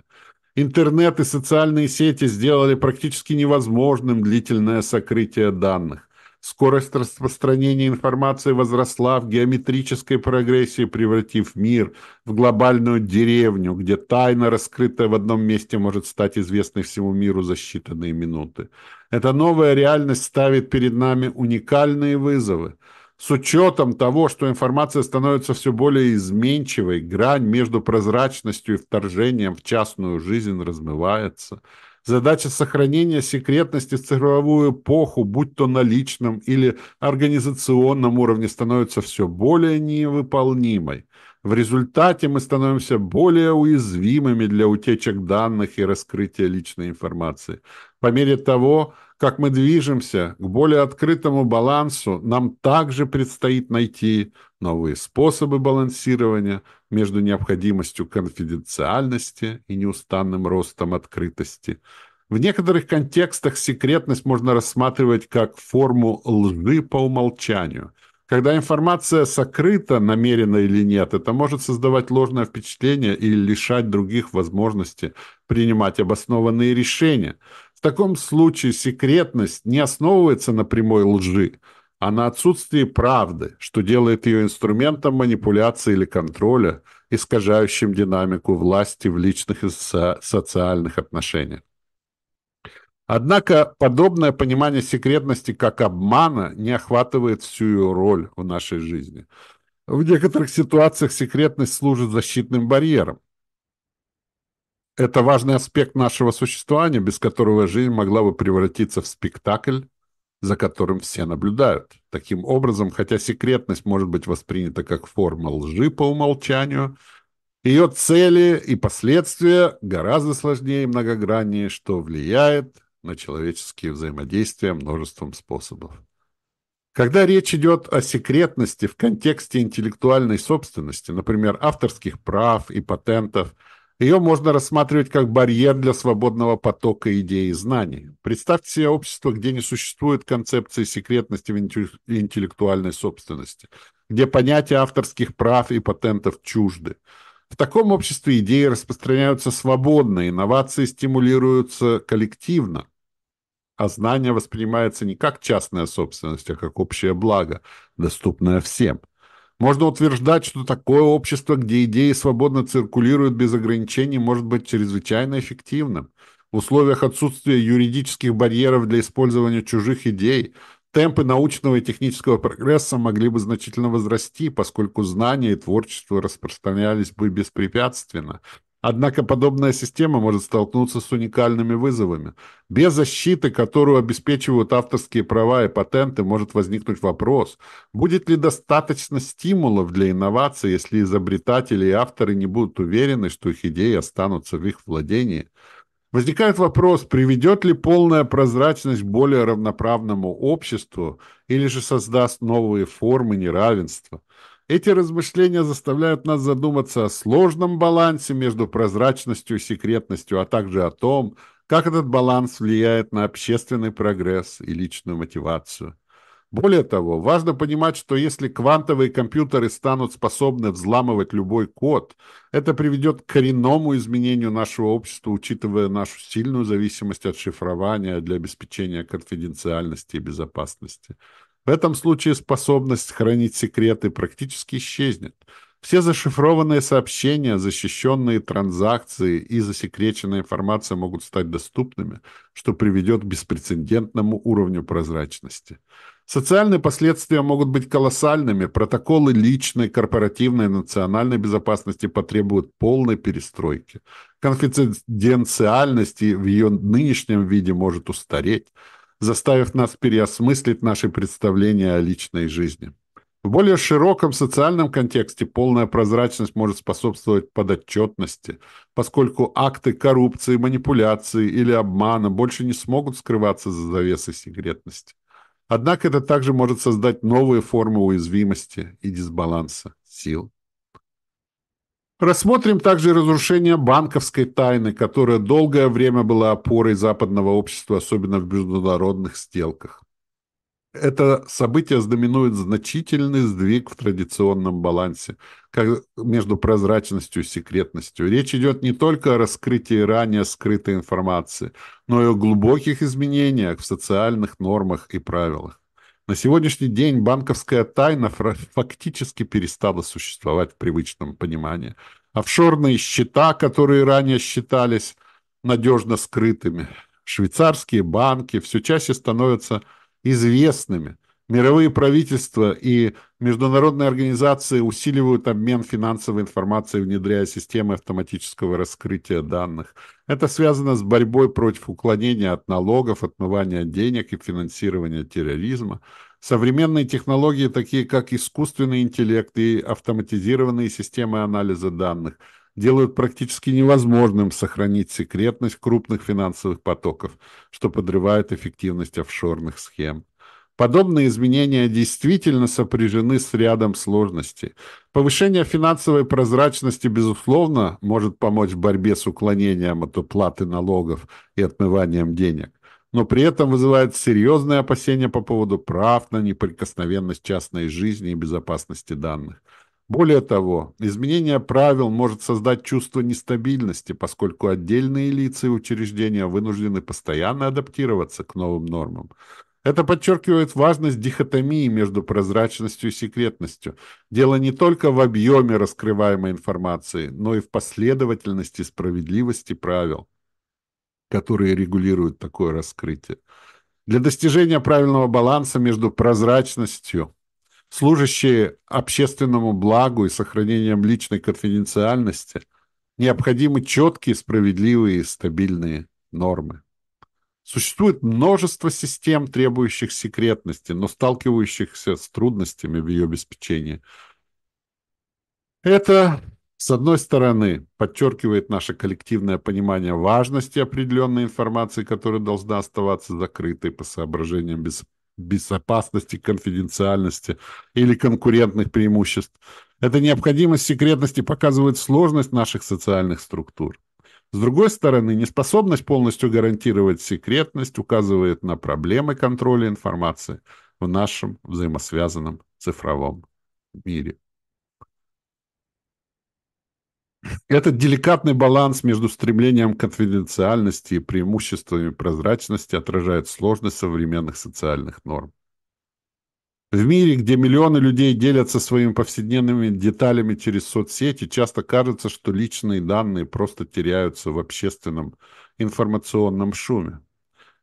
Интернет и социальные сети сделали практически невозможным длительное сокрытие данных. Скорость распространения информации возросла в геометрической прогрессии, превратив мир в глобальную деревню, где тайна, раскрытая в одном месте, может стать известной всему миру за считанные минуты. Эта новая реальность ставит перед нами уникальные вызовы. С учетом того, что информация становится все более изменчивой, грань между прозрачностью и вторжением в частную жизнь размывается – Задача сохранения секретности в цифровую эпоху, будь то на личном или организационном уровне, становится все более невыполнимой. В результате мы становимся более уязвимыми для утечек данных и раскрытия личной информации. По мере того, как мы движемся к более открытому балансу, нам также предстоит найти новые способы балансирования между необходимостью конфиденциальности и неустанным ростом открытости. В некоторых контекстах секретность можно рассматривать как форму лжи по умолчанию – когда информация сокрыта, намеренно или нет, это может создавать ложное впечатление или лишать других возможности принимать обоснованные решения. В таком случае секретность не основывается на прямой лжи, а на отсутствии правды, что делает ее инструментом манипуляции или контроля, искажающим динамику власти в личных и социальных отношениях. Однако подобное понимание секретности как обмана не охватывает всю ее роль в нашей жизни. В некоторых ситуациях секретность служит защитным барьером. Это важный аспект нашего существования, без которого жизнь могла бы превратиться в спектакль, за которым все наблюдают. Таким образом, хотя секретность может быть воспринята как форма лжи по умолчанию – ее цели и последствия гораздо сложнее и многограннее, что влияет на человеческие взаимодействия множеством способов. Когда речь идет о секретности в контексте интеллектуальной собственности, например, авторских прав и патентов, ее можно рассматривать как барьер для свободного потока идей и знаний. Представьте себе общество, где не существует концепции секретности в интеллектуальной собственности, где понятия авторских прав и патентов чужды. В таком обществе идеи распространяются свободно, инновации стимулируются коллективно а знание воспринимается не как частная собственность, а как общее благо, доступное всем. Можно утверждать, что такое общество, где идеи свободно циркулируют без ограничений, может быть чрезвычайно эффективным. В условиях отсутствия юридических барьеров для использования чужих идей темпы научного и технического прогресса могли бы значительно возрасти, поскольку знания и творчество распространялись бы беспрепятственно, Однако подобная система может столкнуться с уникальными вызовами. Без защиты, которую обеспечивают авторские права и патенты, может возникнуть вопрос, будет ли достаточно стимулов для инноваций, если изобретатели и авторы не будут уверены, что их идеи останутся в их владении. Возникает вопрос, приведет ли полная прозрачность к более равноправному обществу или же создаст новые формы неравенства. Эти размышления заставляют нас задуматься о сложном балансе между прозрачностью и секретностью, а также о том, как этот баланс влияет на общественный прогресс и личную мотивацию. Более того, важно понимать, что если квантовые компьютеры станут способны взламывать любой код, это приведет к коренному изменению нашего общества, учитывая нашу сильную зависимость от шифрования для обеспечения конфиденциальности и безопасности. В этом случае способность хранить секреты практически исчезнет. Все зашифрованные сообщения, защищенные транзакции и засекреченная информация могут стать доступными, что приведет к беспрецедентному уровню прозрачности. Социальные последствия могут быть колоссальными. Протоколы личной, корпоративной и национальной безопасности потребуют полной перестройки. Конфиденциальность в ее нынешнем виде может устареть заставив нас переосмыслить наши представления о личной жизни. В более широком социальном контексте полная прозрачность может способствовать подотчетности, поскольку акты коррупции, манипуляции или обмана больше не смогут скрываться за завесой секретности. Однако это также может создать новые формы уязвимости и дисбаланса сил. Рассмотрим также разрушение банковской тайны, которая долгое время была опорой западного общества, особенно в международных сделках. Это событие знаменует значительный сдвиг в традиционном балансе как между прозрачностью и секретностью. Речь идет не только о раскрытии ранее скрытой информации, но и о глубоких изменениях в социальных нормах и правилах. На сегодняшний день банковская тайна фактически перестала существовать в привычном понимании. Офшорные счета, которые ранее считались надежно скрытыми, швейцарские банки все чаще становятся известными. Мировые правительства и международные организации усиливают обмен финансовой информацией, внедряя системы автоматического раскрытия данных. Это связано с борьбой против уклонения от налогов, отмывания денег и финансирования терроризма. Современные технологии, такие как искусственный интеллект и автоматизированные системы анализа данных, делают практически невозможным сохранить секретность крупных финансовых потоков, что подрывает эффективность офшорных схем. Подобные изменения действительно сопряжены с рядом сложностей. Повышение финансовой прозрачности, безусловно, может помочь в борьбе с уклонением от уплаты налогов и отмыванием денег но при этом вызывает серьезные опасения по поводу прав на неприкосновенность частной жизни и безопасности данных. Более того, изменение правил может создать чувство нестабильности, поскольку отдельные лица и учреждения вынуждены постоянно адаптироваться к новым нормам. Это подчеркивает важность дихотомии между прозрачностью и секретностью. Дело не только в объеме раскрываемой информации, но и в последовательности справедливости правил которые регулируют такое раскрытие. Для достижения правильного баланса между прозрачностью, служащей общественному благу и сохранением личной конфиденциальности, необходимы четкие, справедливые и стабильные нормы. Существует множество систем, требующих секретности, но сталкивающихся с трудностями в ее обеспечении. Это с одной стороны, подчеркивает наше коллективное понимание важности определенной информации, которая должна оставаться закрытой по соображениям без безопасности, конфиденциальности или конкурентных преимуществ. Эта необходимость секретности показывает сложность наших социальных структур. С другой стороны, неспособность полностью гарантировать секретность указывает на проблемы контроля информации в нашем взаимосвязанном цифровом мире. Этот деликатный баланс между стремлением к конфиденциальности и преимуществами прозрачности отражает сложность современных социальных норм. В мире, где миллионы людей делятся своими повседневными деталями через соцсети, часто кажется, что личные данные просто теряются в общественном информационном шуме.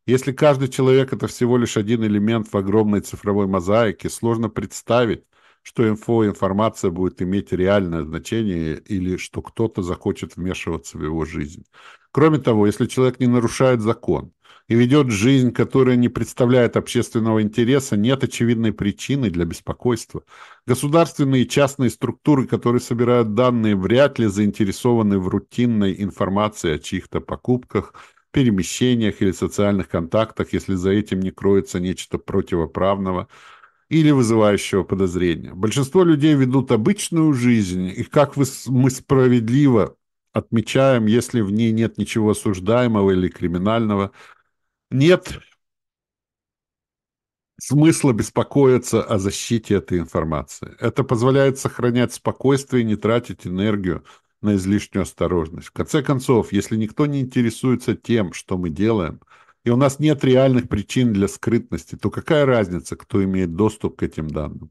Если каждый человек – это всего лишь один элемент в огромной цифровой мозаике, сложно представить, что инфо, информация будет иметь реальное значение или что кто-то захочет вмешиваться в его жизнь. Кроме того, если человек не нарушает закон и ведет жизнь, которая не представляет общественного интереса, нет очевидной причины для беспокойства. Государственные и частные структуры, которые собирают данные, вряд ли заинтересованы в рутинной информации о чьих-то покупках, перемещениях или социальных контактах, если за этим не кроется нечто противоправного – или вызывающего подозрения. Большинство людей ведут обычную жизнь, и как мы справедливо отмечаем, если в ней нет ничего осуждаемого или криминального, нет смысла беспокоиться о защите этой информации. Это позволяет сохранять спокойствие и не тратить энергию на излишнюю осторожность. В конце концов, если никто не интересуется тем, что мы делаем – и у нас нет реальных причин для скрытности, то какая разница, кто имеет доступ к этим данным?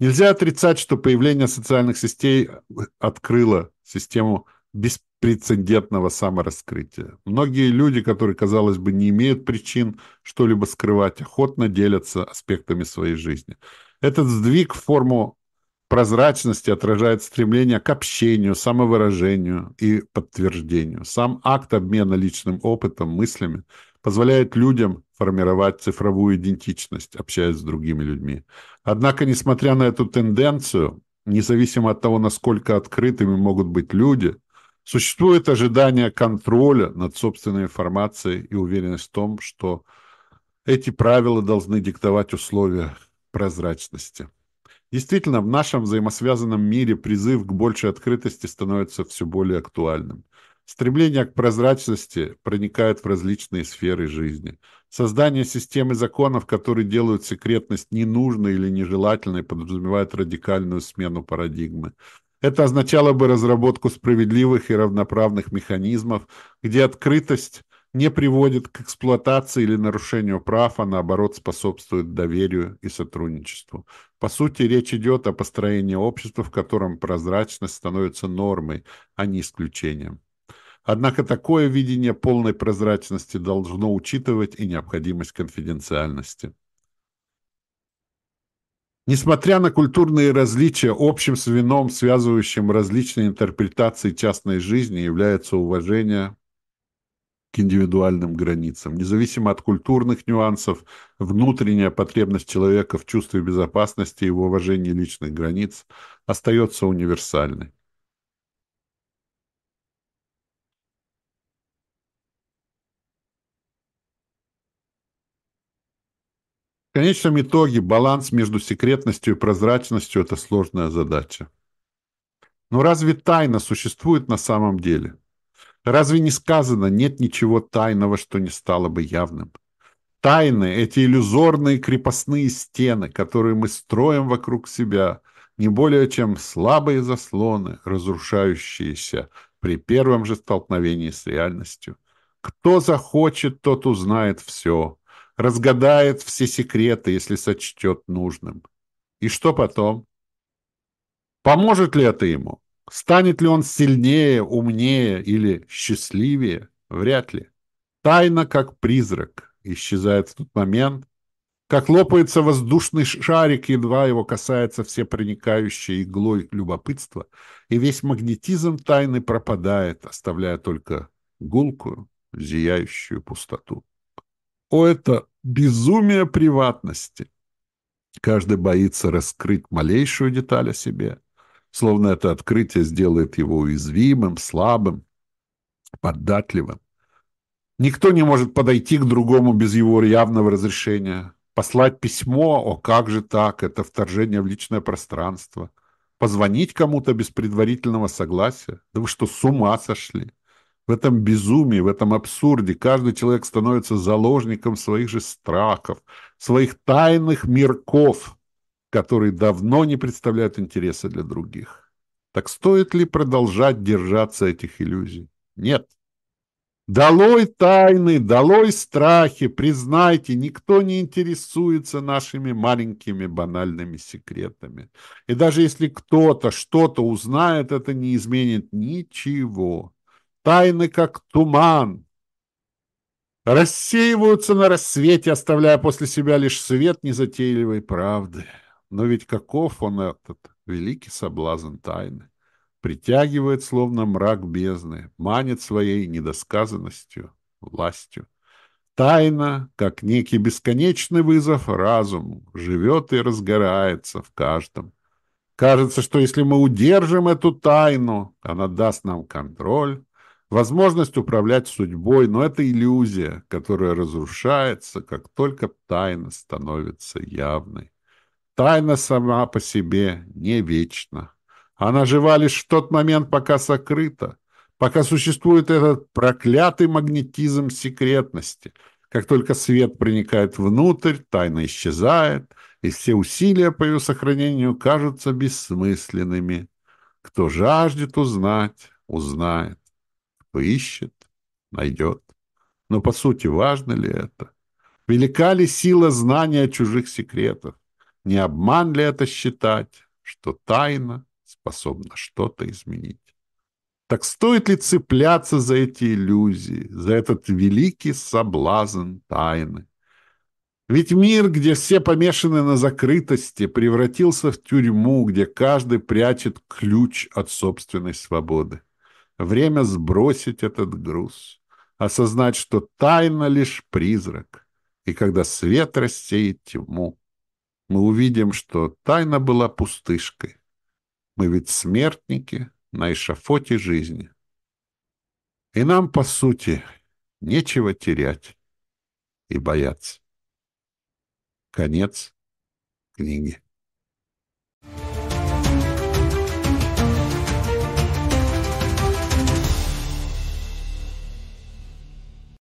Нельзя отрицать, что появление социальных сетей открыло систему беспрецедентного самораскрытия. Многие люди, которые, казалось бы, не имеют причин что-либо скрывать, охотно делятся аспектами своей жизни. Этот сдвиг в форму прозрачности отражает стремление к общению, самовыражению и подтверждению. Сам акт обмена личным опытом, мыслями – позволяет людям формировать цифровую идентичность, общаясь с другими людьми. Однако, несмотря на эту тенденцию, независимо от того, насколько открытыми могут быть люди, существует ожидание контроля над собственной информацией и уверенность в том, что эти правила должны диктовать условия прозрачности. Действительно, в нашем взаимосвязанном мире призыв к большей открытости становится все более актуальным. Стремление к прозрачности проникает в различные сферы жизни. Создание системы законов, которые делают секретность ненужной или нежелательной, подразумевает радикальную смену парадигмы. Это означало бы разработку справедливых и равноправных механизмов, где открытость не приводит к эксплуатации или нарушению прав, а наоборот способствует доверию и сотрудничеству. По сути, речь идет о построении общества, в котором прозрачность становится нормой, а не исключением. Однако такое видение полной прозрачности должно учитывать и необходимость конфиденциальности. Несмотря на культурные различия, общим звеном, связывающим различные интерпретации частной жизни, является уважение к индивидуальным границам. Независимо от культурных нюансов, внутренняя потребность человека в чувстве безопасности и в уважении личных границ остается универсальной. В конечном итоге баланс между секретностью и прозрачностью – это сложная задача. Но разве тайна существует на самом деле? Разве не сказано, нет ничего тайного, что не стало бы явным? Тайны – эти иллюзорные крепостные стены, которые мы строим вокруг себя, не более чем слабые заслоны, разрушающиеся при первом же столкновении с реальностью. Кто захочет, тот узнает все – разгадает все секреты, если сочтет нужным. И что потом? Поможет ли это ему? Станет ли он сильнее, умнее или счастливее? Вряд ли. Тайна, как призрак, исчезает в тот момент, как лопается воздушный шарик, едва его касается всепроникающей иглой любопытства, и весь магнетизм тайны пропадает, оставляя только гулкую, зияющую пустоту. О, это безумие приватности! Каждый боится раскрыть малейшую деталь о себе, словно это открытие сделает его уязвимым, слабым, податливым. Никто не может подойти к другому без его явного разрешения. Послать письмо, о, как же так, это вторжение в личное пространство. Позвонить кому-то без предварительного согласия? Да вы что, с ума сошли? В этом безумии, в этом абсурде каждый человек становится заложником своих же страхов, своих тайных мирков, которые давно не представляют интереса для других. Так стоит ли продолжать держаться этих иллюзий? Нет. Долой тайны, долой страхи, признайте, никто не интересуется нашими маленькими банальными секретами. И даже если кто-то что-то узнает, это не изменит ничего тайны, как туман, рассеиваются на рассвете, оставляя после себя лишь свет незатейливой правды. Но ведь каков он этот великий соблазн тайны? Притягивает, словно мрак бездны, манит своей недосказанностью, властью. Тайна, как некий бесконечный вызов разуму, живет и разгорается в каждом. Кажется, что если мы удержим эту тайну, она даст нам контроль, возможность управлять судьбой, но это иллюзия, которая разрушается, как только тайна становится явной. Тайна сама по себе не вечна. Она жива лишь в тот момент, пока сокрыта, пока существует этот проклятый магнетизм секретности. Как только свет проникает внутрь, тайна исчезает, и все усилия по ее сохранению кажутся бессмысленными. Кто жаждет узнать, узнает поищет, найдет. Но, по сути, важно ли это? Велика ли сила знания чужих секретов? Не обман ли это считать, что тайна способна что-то изменить? Так стоит ли цепляться за эти иллюзии, за этот великий соблазн тайны? Ведь мир, где все помешаны на закрытости, превратился в тюрьму, где каждый прячет ключ от собственной свободы. Время сбросить этот груз, осознать, что тайна лишь призрак, и когда свет рассеет тьму, мы увидим, что тайна была пустышкой. Мы ведь смертники на эшафоте жизни. И нам, по сути, нечего терять и бояться. Конец книги.